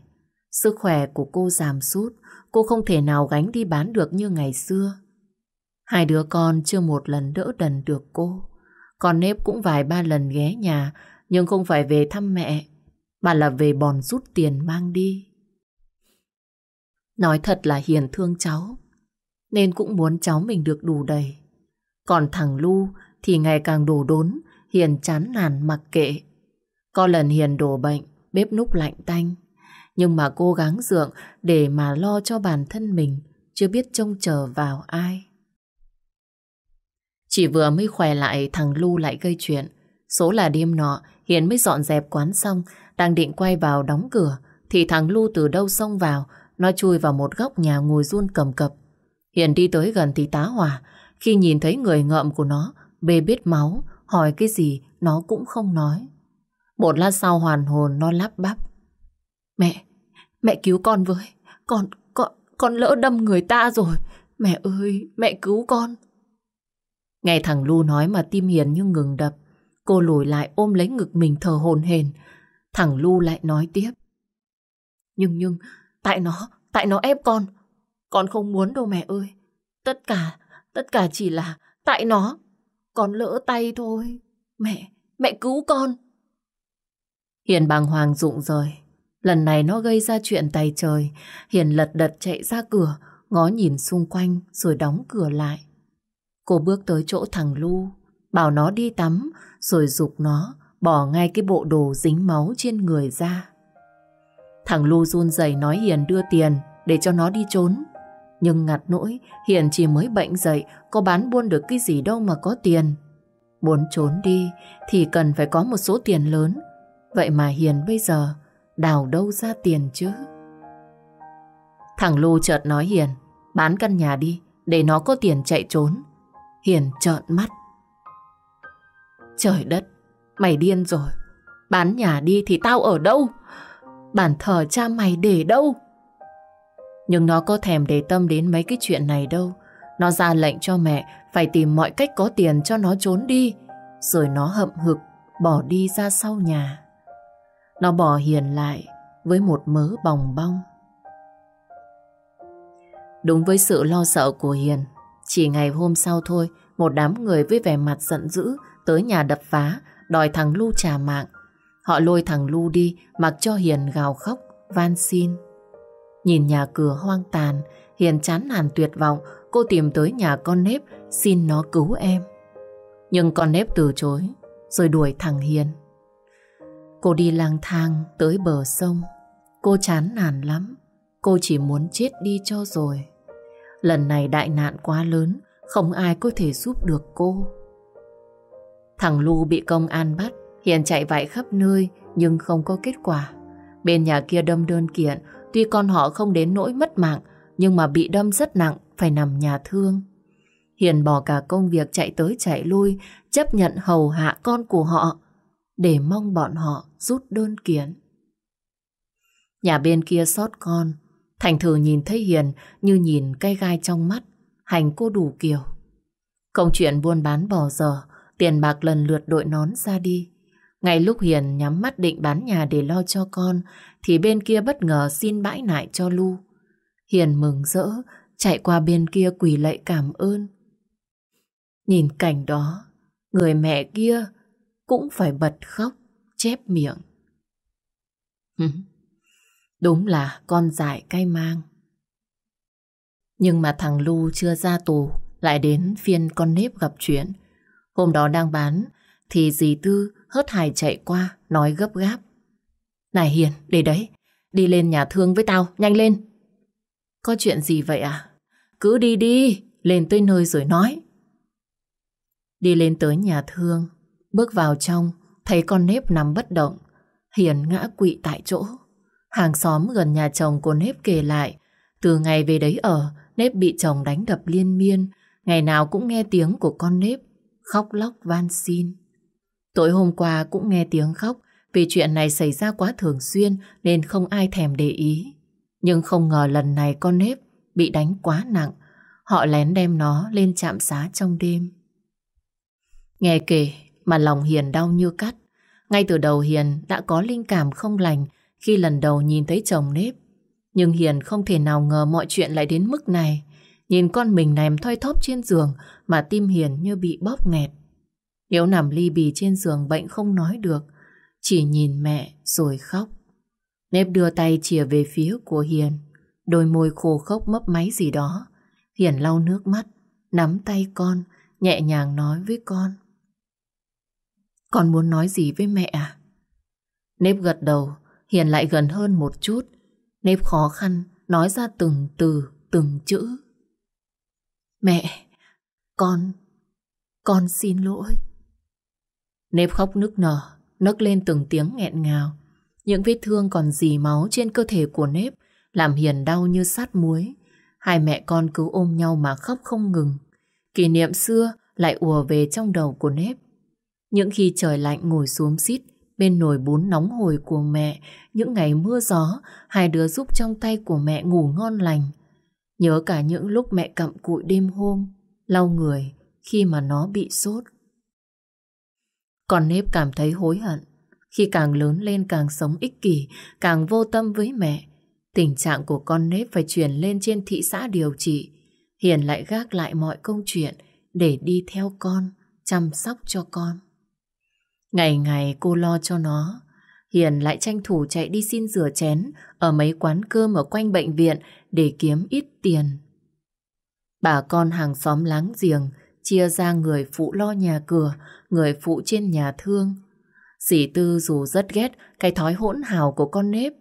Sức khỏe của cô giảm sút, cô không thể nào gánh đi bán được như ngày xưa. Hai đứa con chưa một lần đỡ đần được cô. Con nếp cũng vài ba lần ghé nhà, nhưng không phải về thăm mẹ, mà là về bòn rút tiền mang đi. Nói thật là Hiền thương cháu, nên cũng muốn cháu mình được đủ đầy. Còn thằng Lu thì ngày càng đổ đốn, Hiền chán nản mặc kệ. Có lần Hiền đổ bệnh, bếp núc lạnh tanh. Nhưng mà cố gắng dượng để mà lo cho bản thân mình, chưa biết trông chờ vào ai. Chỉ vừa mới khỏe lại thằng Lu lại gây chuyện. Số là đêm nọ, Hiền mới dọn dẹp quán xong, đang định quay vào đóng cửa, thì thằng Lu từ đâu xông vào, nó chui vào một góc nhà ngồi run cầm cập. Hiền đi tới gần thì tá hỏa, Khi nhìn thấy người ngợm của nó, bê biết máu, hỏi cái gì nó cũng không nói. Một lát sau hoàn hồn nó lắp bắp. Mẹ, mẹ cứu con với. Con, con, con lỡ đâm người ta rồi. Mẹ ơi, mẹ cứu con. Nghe thằng Lu nói mà tim Hiền như ngừng đập. Cô lùi lại ôm lấy ngực mình thở hồn hền. Thằng Lu lại nói tiếp. Nhưng nhưng, tại nó, tại nó ép con. Con không muốn đâu mẹ ơi. Tất cả, tất cả chỉ là tại nó. Con lỡ tay thôi. Mẹ, mẹ cứu con. Hiền bàng hoàng rụng rời. Lần này nó gây ra chuyện tay trời. Hiền lật đật chạy ra cửa, ngó nhìn xung quanh rồi đóng cửa lại. Cô bước tới chỗ thằng Lu, bảo nó đi tắm, rồi dục nó bỏ ngay cái bộ đồ dính máu trên người ra. Thằng Lu run rẩy nói Hiền đưa tiền để cho nó đi trốn. Nhưng ngặt nỗi, Hiền chỉ mới bệnh dậy, có bán buôn được cái gì đâu mà có tiền. Muốn trốn đi thì cần phải có một số tiền lớn. Vậy mà Hiền bây giờ đào đâu ra tiền chứ? Thằng Lu chợt nói Hiền, bán căn nhà đi, để nó có tiền chạy trốn. Hiền trợn mắt. Trời đất, mày điên rồi. Bán nhà đi thì tao ở đâu? Bản thờ cha mày để đâu? Nhưng nó có thèm để tâm đến mấy cái chuyện này đâu. Nó ra lệnh cho mẹ phải tìm mọi cách có tiền cho nó trốn đi. Rồi nó hậm hực bỏ đi ra sau nhà. Nó bỏ Hiền lại với một mớ bòng bong. Đúng với sự lo sợ của Hiền, chỉ ngày hôm sau thôi, một đám người với vẻ mặt giận dữ tới nhà đập phá, đòi thằng Lu trả mạng. Họ lôi thằng Lu đi, mặc cho Hiền gào khóc, van xin. Nhìn nhà cửa hoang tàn, Hiền chán nản tuyệt vọng, cô tìm tới nhà con nếp xin nó cứu em. Nhưng con nếp từ chối, rồi đuổi thằng Hiền. Cô đi lang thang tới bờ sông, cô chán nản lắm, cô chỉ muốn chết đi cho rồi. Lần này đại nạn quá lớn, không ai có thể giúp được cô. Thằng Lu bị công an bắt, Hiền chạy vạy khắp nơi nhưng không có kết quả. Bên nhà kia đâm đơn kiện, tuy con họ không đến nỗi mất mạng, nhưng mà bị đâm rất nặng, phải nằm nhà thương. Hiền bỏ cả công việc chạy tới chạy lui, chấp nhận hầu hạ con của họ, để mong bọn họ rút đơn kiện. Nhà bên kia sót con, Thành thử nhìn thấy Hiền như nhìn cây gai trong mắt, hành cô đủ kiểu. Công chuyện buôn bán bỏ giờ, tiền bạc lần lượt đội nón ra đi. Ngay lúc Hiền nhắm mắt định bán nhà để lo cho con, thì bên kia bất ngờ xin bãi nại cho Lu. Hiền mừng rỡ, chạy qua bên kia quỳ lạy cảm ơn. Nhìn cảnh đó, người mẹ kia cũng phải bật khóc, chép miệng. Đúng là con dại cay mang. Nhưng mà thằng Lu chưa ra tù, lại đến phiên con nếp gặp chuyện. Hôm đó đang bán, thì dì Tư hớt hải chạy qua, nói gấp gáp. Này Hiền, để đấy, đi lên nhà thương với tao, nhanh lên. Có chuyện gì vậy à? Cứ đi đi, lên tới nơi rồi nói. Đi lên tới nhà thương, bước vào trong, thấy con nếp nằm bất động. Hiền ngã quỵ tại chỗ. Hàng xóm gần nhà chồng của nếp kể lại, từ ngày về đấy ở, nếp bị chồng đánh đập liên miên, ngày nào cũng nghe tiếng của con nếp, khóc lóc van xin. Tối hôm qua cũng nghe tiếng khóc, vì chuyện này xảy ra quá thường xuyên nên không ai thèm để ý. Nhưng không ngờ lần này con nếp bị đánh quá nặng, họ lén đem nó lên trạm xá trong đêm. Nghe kể mà lòng Hiền đau như cắt. Ngay từ đầu Hiền đã có linh cảm không lành khi lần đầu nhìn thấy chồng nếp. Nhưng Hiền không thể nào ngờ mọi chuyện lại đến mức này. Nhìn con mình nằm thoi thóp trên giường mà tim Hiền như bị bóp nghẹt. Hiếu nằm ly bì trên giường bệnh không nói được, chỉ nhìn mẹ rồi khóc. Nếp đưa tay chìa về phía của Hiền, đôi môi khô khốc mấp máy gì đó. Hiền lau nước mắt, nắm tay con, nhẹ nhàng nói với con. Con muốn nói gì với mẹ à? Nếp gật đầu, Hiền lại gần hơn một chút. Nếp khó khăn, nói ra từng từ, từng chữ. Mẹ, con, con xin lỗi. Nếp khóc nức nở, nấc lên từng tiếng nghẹn ngào. Những vết thương còn dì máu trên cơ thể của Nếp làm Hiền đau như sát muối. Hai mẹ con cứ ôm nhau mà khóc không ngừng. Kỷ niệm xưa lại ùa về trong đầu của nếp. Những khi trời lạnh ngồi xuống xít bên nồi bún nóng hổi của mẹ, những ngày mưa gió, hai đứa giúp trong tay của mẹ ngủ ngon lành. Nhớ cả những lúc mẹ cặm cụi đêm hôm, lau người khi mà nó bị sốt. Còn nếp cảm thấy hối hận. Khi càng lớn lên càng sống ích kỷ, càng vô tâm với mẹ. Tình trạng của con nếp phải chuyển lên trên thị xã điều trị. Hiền lại gác lại mọi công chuyện để đi theo con, chăm sóc cho con. Ngày ngày cô lo cho nó. Hiền lại tranh thủ chạy đi xin rửa chén ở mấy quán cơm ở quanh bệnh viện để kiếm ít tiền. Bà con hàng xóm láng giềng chia ra người phụ lo nhà cửa, người phụ trên nhà thương. Dì Tư dù rất ghét cái thói hỗn hào của con nếp,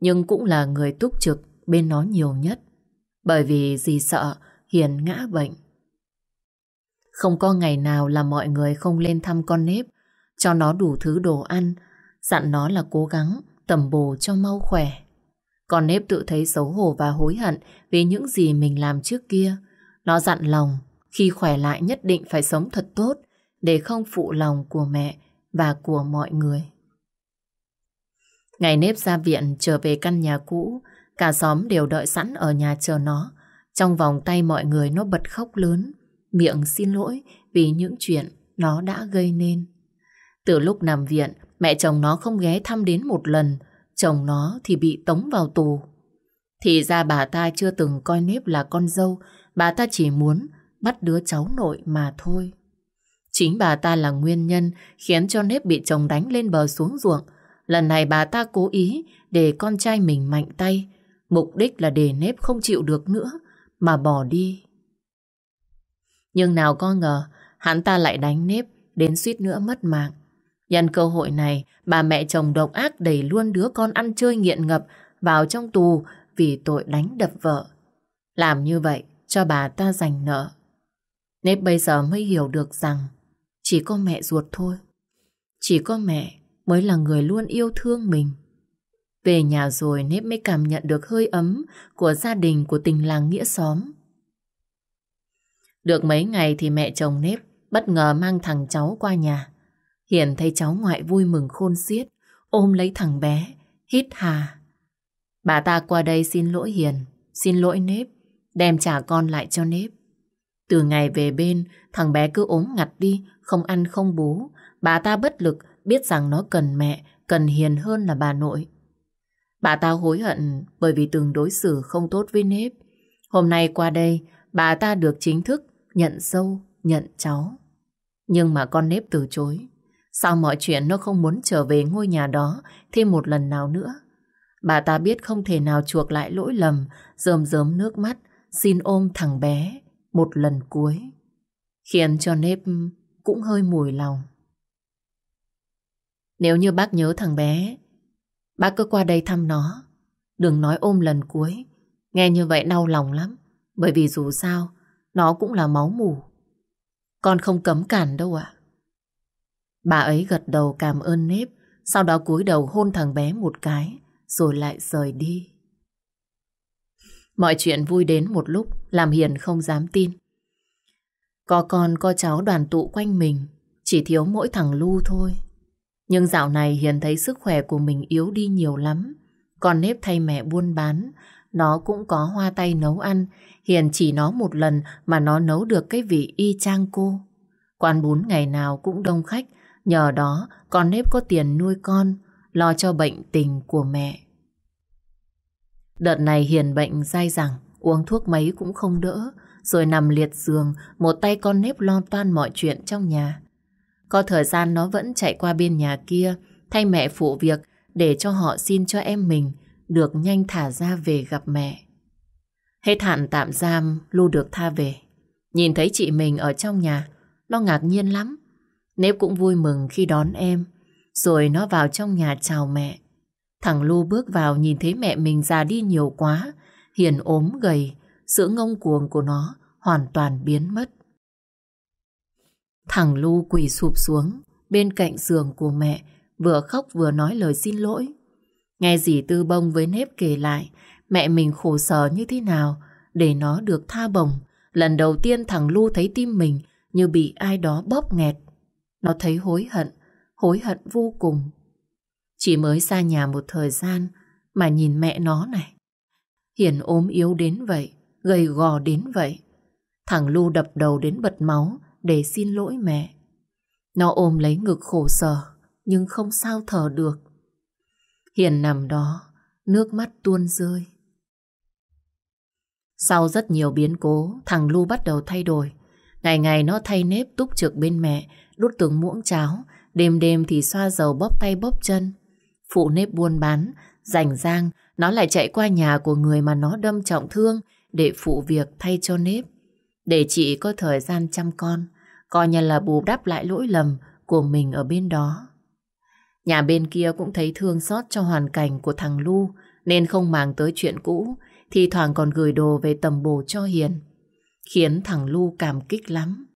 nhưng cũng là người túc trực bên nó nhiều nhất. Bởi vì dì sợ Hiền ngã bệnh. Không có ngày nào là mọi người không lên thăm con nếp, cho nó đủ thứ đồ ăn, dặn nó là cố gắng tầm bổ cho mau khỏe. Con nếp tự thấy xấu hổ và hối hận vì những gì mình làm trước kia. Nó dặn lòng khi khỏe lại nhất định phải sống thật tốt để không phụ lòng của mẹ và của mọi người. Ngày nếp ra viện trở về căn nhà cũ, cả xóm đều đợi sẵn ở nhà chờ nó. Trong vòng tay mọi người nó bật khóc lớn, miệng xin lỗi vì những chuyện nó đã gây nên. Từ lúc nằm viện, mẹ chồng nó không ghé thăm đến một lần, chồng nó thì bị tống vào tù. Thì ra bà ta chưa từng coi nếp là con dâu, bà ta chỉ muốn bắt đứa cháu nội mà thôi. Chính bà ta là nguyên nhân khiến cho nếp bị chồng đánh lên bờ xuống ruộng. Lần này bà ta cố ý để con trai mình mạnh tay, mục đích là để nếp không chịu được nữa mà bỏ đi. Nhưng nào có ngờ, hắn ta lại đánh nếp đến suýt nữa mất mạng. Nhân cơ hội này, bà mẹ chồng độc ác đẩy luôn đứa con ăn chơi nghiện ngập vào trong tù vì tội đánh đập vợ. Làm như vậy cho bà ta giành nợ. Nếp bây giờ mới hiểu được rằng chỉ có mẹ ruột thôi. Chỉ có mẹ mới là người luôn yêu thương mình. Về nhà rồi Nếp mới cảm nhận được hơi ấm của gia đình của tình làng nghĩa xóm. Được mấy ngày thì mẹ chồng Nếp bất ngờ mang thằng cháu qua nhà. Hiền thấy cháu ngoại vui mừng khôn xiết, ôm lấy thằng bé, hít hà. Bà ta qua đây xin lỗi Hiền, xin lỗi Nếp, đem trả con lại cho Nếp. Từ ngày về bên, thằng bé cứ ốm ngặt đi, không ăn không bú. Bà ta bất lực, biết rằng nó cần mẹ, cần Hiền hơn là bà nội. Bà ta hối hận bởi vì từng đối xử không tốt với Nếp. Hôm nay qua đây, bà ta được chính thức nhận sâu nhận cháu. Nhưng mà con Nếp từ chối. Sao mọi chuyện nó không muốn trở về ngôi nhà đó thêm một lần nào nữa? Bà ta biết không thể nào chuộc lại lỗi lầm, rơm rớm nước mắt, xin ôm thằng bé một lần cuối. Khiến cho nếp cũng hơi mùi lòng. Nếu như bác nhớ thằng bé, bác cứ qua đây thăm nó. Đừng nói ôm lần cuối. Nghe như vậy đau lòng lắm. Bởi vì dù sao, nó cũng là máu mù. Con không cấm cản đâu ạ. Bà ấy gật đầu cảm ơn nếp, sau đó cúi đầu hôn thằng bé một cái, rồi lại rời đi. Mọi chuyện vui đến một lúc, làm Hiền không dám tin. Có con có cháu đoàn tụ quanh mình, chỉ thiếu mỗi thằng Lu thôi. Nhưng dạo này Hiền thấy sức khỏe của mình yếu đi nhiều lắm. Còn nếp thay mẹ buôn bán, nó cũng có hoa tay nấu ăn. Hiền chỉ nó một lần mà nó nấu được cái vị y chang cô. Quán bún ngày nào cũng đông khách, nhờ đó con nếp có tiền nuôi con, lo cho bệnh tình của mẹ. Đợt này Hiền bệnh dai dẳng, uống thuốc mấy cũng không đỡ, rồi nằm liệt giường, một tay con nếp lo toan mọi chuyện trong nhà. Có thời gian nó vẫn chạy qua bên nhà kia, thay mẹ phụ việc để cho họ xin cho em mình được nhanh thả ra về gặp mẹ. Hết hạn tạm giam, Lu được tha về. Nhìn thấy chị mình ở trong nhà, nó ngạc nhiên lắm. Nếp cũng vui mừng khi đón em, rồi nó vào trong nhà chào mẹ. Thằng Lu bước vào nhìn thấy mẹ mình già đi nhiều quá, hiền ốm gầy, sự ngông cuồng của nó hoàn toàn biến mất. Thằng Lu quỳ sụp xuống bên cạnh giường của mẹ, vừa khóc vừa nói lời xin lỗi. Nghe dì Tư Bông với nếp kể lại mẹ mình khổ sở như thế nào để nó được tha bổng, Lần đầu tiên thằng Lu thấy tim mình như bị ai đó bóp nghẹt. Nó thấy hối hận, hối hận vô cùng. Chỉ mới xa nhà một thời gian mà nhìn mẹ nó này. Hiền ốm yếu đến vậy, gầy gò đến vậy. Thằng Lu đập đầu đến bật máu để xin lỗi mẹ. Nó ôm lấy ngực khổ sở, nhưng không sao thở được. Hiền nằm đó, nước mắt tuôn rơi. Sau rất nhiều biến cố, thằng Lu bắt đầu thay đổi. Ngày ngày nó thay nếp túc trực bên mẹ, đút từng muỗng cháo, đêm đêm thì xoa dầu bóp tay bóp chân. Phụ nếp buôn bán, rảnh rang, nó lại chạy qua nhà của người mà nó đâm trọng thương để phụ việc thay cho nếp. Để chị có thời gian chăm con, coi như là bù đắp lại lỗi lầm của mình ở bên đó. Nhà bên kia cũng thấy thương xót cho hoàn cảnh của thằng Lu nên không màng tới chuyện cũ, thì thoảng còn gửi đồ về tầm bổ cho Hiền, khiến thằng Lu cảm kích lắm.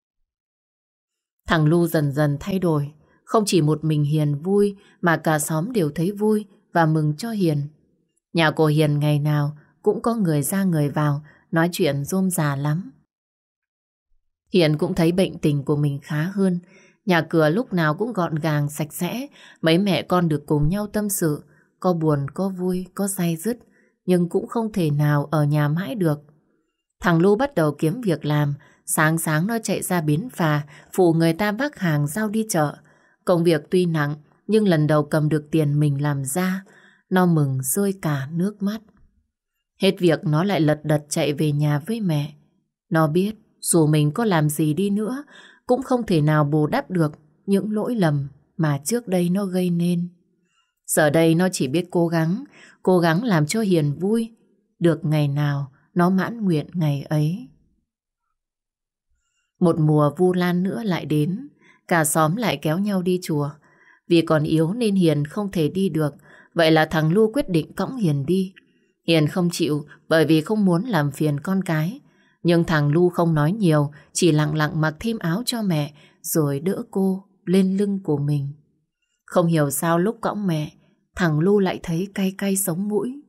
Thằng Lu dần dần thay đổi, không chỉ một mình Hiền vui mà cả xóm đều thấy vui và mừng cho Hiền. Nhà của Hiền ngày nào cũng có người ra người vào nói chuyện rôm rà lắm. Hiền cũng thấy bệnh tình của mình khá hơn. Nhà cửa lúc nào cũng gọn gàng, sạch sẽ. Mấy mẹ con được cùng nhau tâm sự. Có buồn, có vui, có say dứt. Nhưng cũng không thể nào ở nhà mãi được. Thằng Lu bắt đầu kiếm việc làm. Sáng sáng nó chạy ra bến phà, phụ người ta vác hàng giao đi chợ. Công việc tuy nặng, nhưng lần đầu cầm được tiền mình làm ra, nó mừng rơi cả nước mắt. Hết việc nó lại lật đật chạy về nhà với mẹ. Nó biết dù mình có làm gì đi nữa cũng không thể nào bù đắp được những lỗi lầm mà trước đây nó gây nên. Giờ đây nó chỉ biết cố gắng, cố gắng làm cho Hiền vui. Được ngày nào nó mãn nguyện ngày ấy. Một mùa vu lan nữa lại đến, cả xóm lại kéo nhau đi chùa. Vì còn yếu nên Hiền không thể đi được, vậy là thằng Lu quyết định cõng Hiền đi. Hiền không chịu bởi vì không muốn làm phiền con cái, nhưng thằng Lu không nói nhiều, chỉ lặng lặng mặc thêm áo cho mẹ, rồi đỡ cô lên lưng của mình. Không hiểu sao lúc cõng mẹ, thằng Lu lại thấy cay cay sống mũi.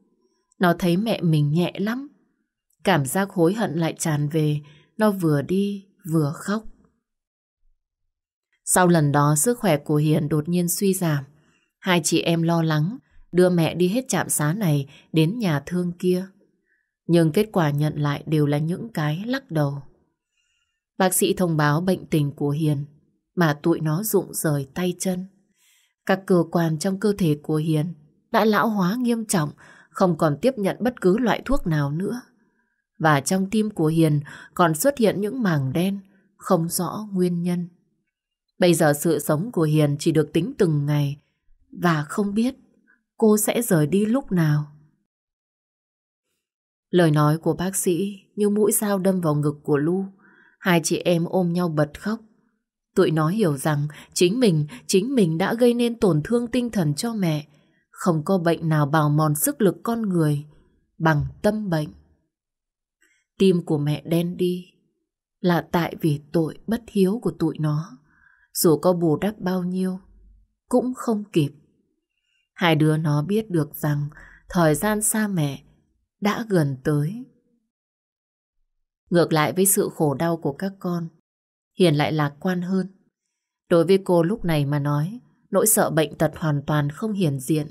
Nó thấy mẹ mình nhẹ lắm. Cảm giác hối hận lại tràn về, nó vừa đi vừa khóc. Sau lần đó sức khỏe của Hiền đột nhiên suy giảm. Hai chị em lo lắng, đưa mẹ đi hết trạm xá này đến nhà thương kia. Nhưng kết quả nhận lại đều là những cái lắc đầu. Bác sĩ thông báo bệnh tình của Hiền mà tụi nó rụng rời tay chân. Các cơ quan trong cơ thể của Hiền đã lão hóa nghiêm trọng, không còn tiếp nhận bất cứ loại thuốc nào nữa. Và trong tim của Hiền còn xuất hiện những mảng đen, không rõ nguyên nhân. Bây giờ sự sống của Hiền chỉ được tính từng ngày và không biết cô sẽ rời đi lúc nào. Lời nói của bác sĩ như mũi dao đâm vào ngực của Lu. Hai chị em ôm nhau bật khóc. Tụi nó hiểu rằng chính mình, chính mình đã gây nên tổn thương tinh thần cho mẹ. Không có bệnh nào bào mòn sức lực con người bằng tâm bệnh. Tim của mẹ đen đi là tại vì tội bất hiếu của tụi nó. Dù có bù đắp bao nhiêu, cũng không kịp. Hai đứa nó biết được rằng thời gian xa mẹ đã gần tới. Ngược lại với sự khổ đau của các con, Hiền lại lạc quan hơn. Đối với cô lúc này mà nói, nỗi sợ bệnh tật hoàn toàn không hiển diện.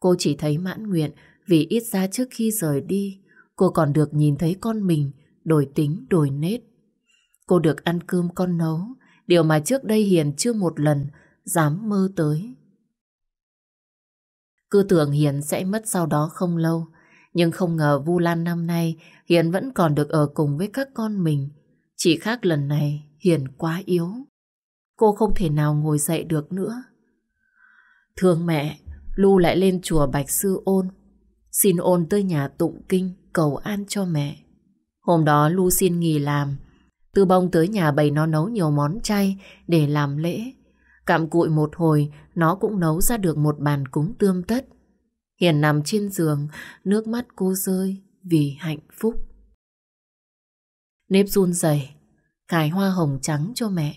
Cô chỉ thấy mãn nguyện vì ít ra trước khi rời đi, cô còn được nhìn thấy con mình đổi tính đổi nết. Cô được ăn cơm con nấu, điều mà trước đây Hiền chưa một lần dám mơ tới. Cứ tưởng Hiền sẽ mất sau đó không lâu, nhưng không ngờ Vu Lan năm nay Hiền vẫn còn được ở cùng với các con mình. Chỉ khác lần này Hiền quá yếu. Cô không thể nào ngồi dậy được nữa. Thương mẹ, Lu lại lên chùa Bạch Sư ôn. Xin ôn tới nhà tụng kinh cầu an cho mẹ. Hôm đó Lu xin nghỉ làm. Từ bông tới nhà bày nó nấu nhiều món chay để làm lễ. cạm cụi một hồi, nó cũng nấu ra được một bàn cúng tươm tất. Hiền nằm trên giường, nước mắt cô rơi vì hạnh phúc. Nếp run rẩy cài hoa hồng trắng cho mẹ.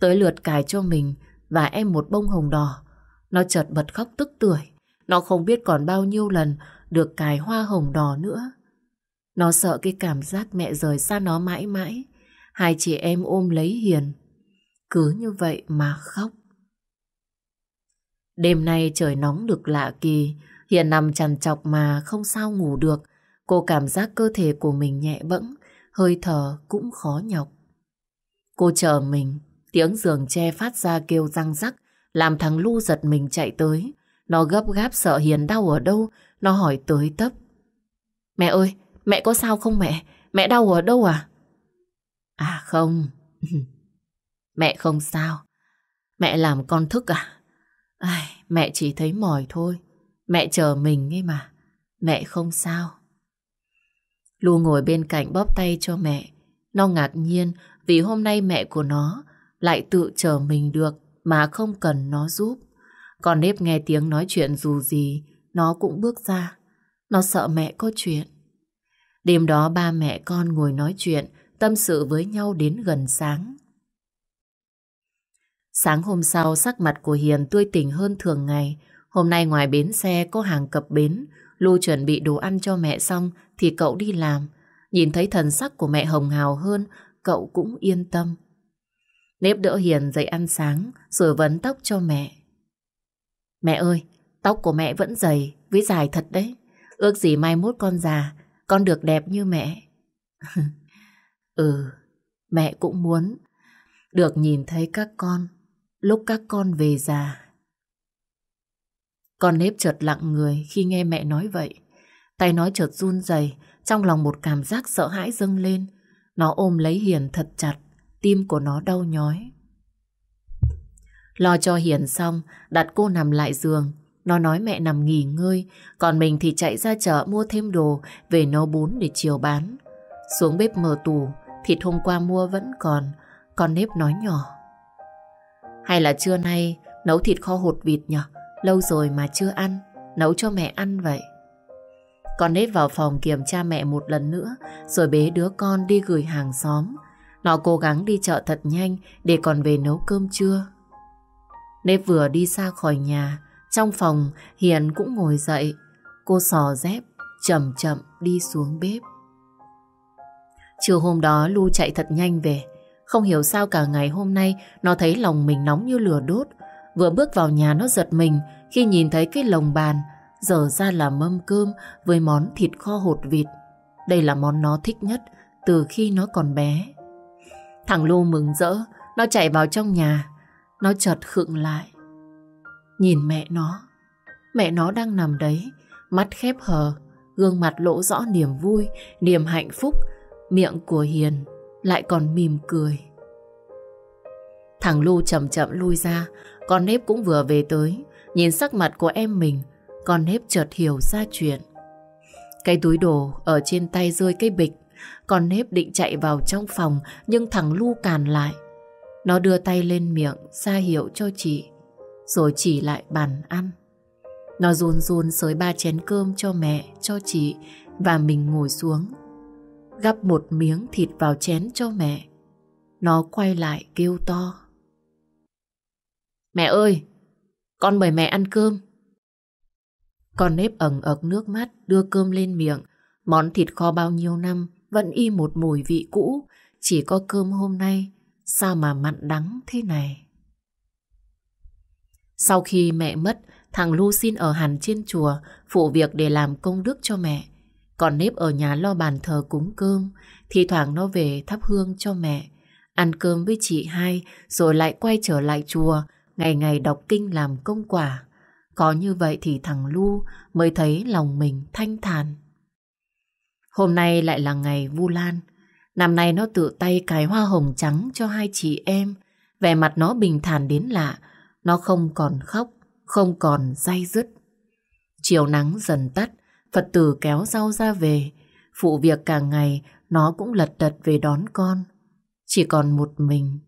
Tới lượt cài cho mình và em một bông hồng đỏ. Nó chợt bật khóc tức tuổi. Nó không biết còn bao nhiêu lần được cài hoa hồng đỏ nữa. Nó sợ cái cảm giác mẹ rời xa nó mãi mãi. Hai chị em ôm lấy Hiền. Cứ như vậy mà khóc. Đêm nay trời nóng được lạ kỳ. Hiền nằm chằn chọc mà không sao ngủ được. Cô cảm giác cơ thể của mình nhẹ bẫng, hơi thở cũng khó nhọc. Cô chờ mình, tiếng giường che phát ra kêu răng rắc, làm thằng Lu giật mình chạy tới. Nó gấp gáp sợ Hiền đau ở đâu, nó hỏi tới tấp. Mẹ ơi, mẹ có sao không mẹ? Mẹ đau ở đâu à? À không, (laughs) mẹ không sao. Mẹ làm con thức à? Ai, mẹ chỉ thấy mỏi thôi. Mẹ chờ mình ấy mà. Mẹ không sao. Lu ngồi bên cạnh bóp tay cho mẹ. Nó ngạc nhiên vì hôm nay mẹ của nó lại tự chờ mình được mà không cần nó giúp. Còn nếp nghe tiếng nói chuyện dù gì, nó cũng bước ra. Nó sợ mẹ có chuyện. Đêm đó ba mẹ con ngồi nói chuyện, tâm sự với nhau đến gần sáng. Sáng hôm sau, sắc mặt của Hiền tươi tỉnh hơn thường ngày. Hôm nay ngoài bến xe có hàng cập bến, Lu chuẩn bị đồ ăn cho mẹ xong thì cậu đi làm. Nhìn thấy thần sắc của mẹ hồng hào hơn, cậu cũng yên tâm. Nếp đỡ Hiền dậy ăn sáng rồi vấn tóc cho mẹ. Mẹ ơi, tóc của mẹ vẫn dày, với dài thật đấy. Ước gì mai mốt con già, con được đẹp như mẹ. (laughs) ừ, mẹ cũng muốn được nhìn thấy các con lúc các con về già. Con nếp chợt lặng người khi nghe mẹ nói vậy. Tay nói chợt run rẩy, trong lòng một cảm giác sợ hãi dâng lên. Nó ôm lấy Hiền thật chặt, tim của nó đau nhói. Lo cho Hiền xong, đặt cô nằm lại giường. Nó nói mẹ nằm nghỉ ngơi, còn mình thì chạy ra chợ mua thêm đồ về nấu bún để chiều bán. Xuống bếp mở tủ, thịt hôm qua mua vẫn còn, con nếp nói nhỏ. Hay là trưa nay nấu thịt kho hột vịt nhở? Lâu rồi mà chưa ăn, nấu cho mẹ ăn vậy. Con nếp vào phòng kiểm tra mẹ một lần nữa, rồi bế đứa con đi gửi hàng xóm. Nó cố gắng đi chợ thật nhanh để còn về nấu cơm trưa. Nếp vừa đi xa khỏi nhà, trong phòng Hiền cũng ngồi dậy. Cô sò dép, chậm chậm đi xuống bếp trưa hôm đó Lu chạy thật nhanh về. Không hiểu sao cả ngày hôm nay nó thấy lòng mình nóng như lửa đốt. Vừa bước vào nhà nó giật mình khi nhìn thấy cái lồng bàn dở ra là mâm cơm với món thịt kho hột vịt. Đây là món nó thích nhất từ khi nó còn bé. Thằng Lu mừng rỡ, nó chạy vào trong nhà. Nó chợt khựng lại. Nhìn mẹ nó. Mẹ nó đang nằm đấy, mắt khép hờ, gương mặt lộ rõ niềm vui, niềm hạnh phúc. Miệng của Hiền lại còn mỉm cười. Thằng Lu chậm chậm lui ra, con nếp cũng vừa về tới. Nhìn sắc mặt của em mình, con nếp chợt hiểu ra chuyện. Cái túi đồ ở trên tay rơi cái bịch. Con nếp định chạy vào trong phòng, nhưng thằng Lu càn lại. Nó đưa tay lên miệng, ra hiệu cho chị, rồi chỉ lại bàn ăn. Nó run run xới ba chén cơm cho mẹ, cho chị, và mình ngồi xuống. Gắp một miếng thịt vào chén cho mẹ. Nó quay lại kêu to. Mẹ ơi, con mời mẹ ăn cơm. Con nếp ẩn ực nước mắt đưa cơm lên miệng. Món thịt kho bao nhiêu năm vẫn y một mùi vị cũ. Chỉ có cơm hôm nay sao mà mặn đắng thế này. Sau khi mẹ mất, thằng Lu xin ở hẳn trên chùa phụ việc để làm công đức cho mẹ. Còn nếp ở nhà lo bàn thờ cúng cơm, thì thoảng nó về thắp hương cho mẹ. Ăn cơm với chị hai rồi lại quay trở lại chùa ngày ngày đọc kinh làm công quả. Có như vậy thì thằng Lu mới thấy lòng mình thanh thản. Hôm nay lại là ngày Vu Lan. Năm nay nó tự tay cài hoa hồng trắng cho hai chị em. Vẻ mặt nó bình thản đến lạ. Nó không còn khóc, không còn day dứt. Chiều nắng dần tắt, Phật tử kéo rau ra về. Phụ việc càng ngày, nó cũng lật đật về đón con. Chỉ còn một mình.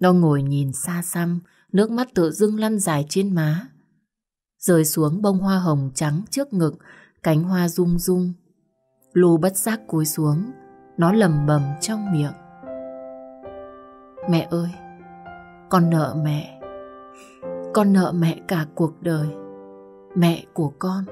Nó ngồi nhìn xa xăm, nước mắt tự dưng lăn dài trên má. Rơi xuống bông hoa hồng trắng trước ngực, cánh hoa rung rung. lù bất giác cúi xuống, nó lầm bầm trong miệng. Mẹ ơi, con nợ mẹ. Con nợ mẹ cả cuộc đời. Mẹ của con.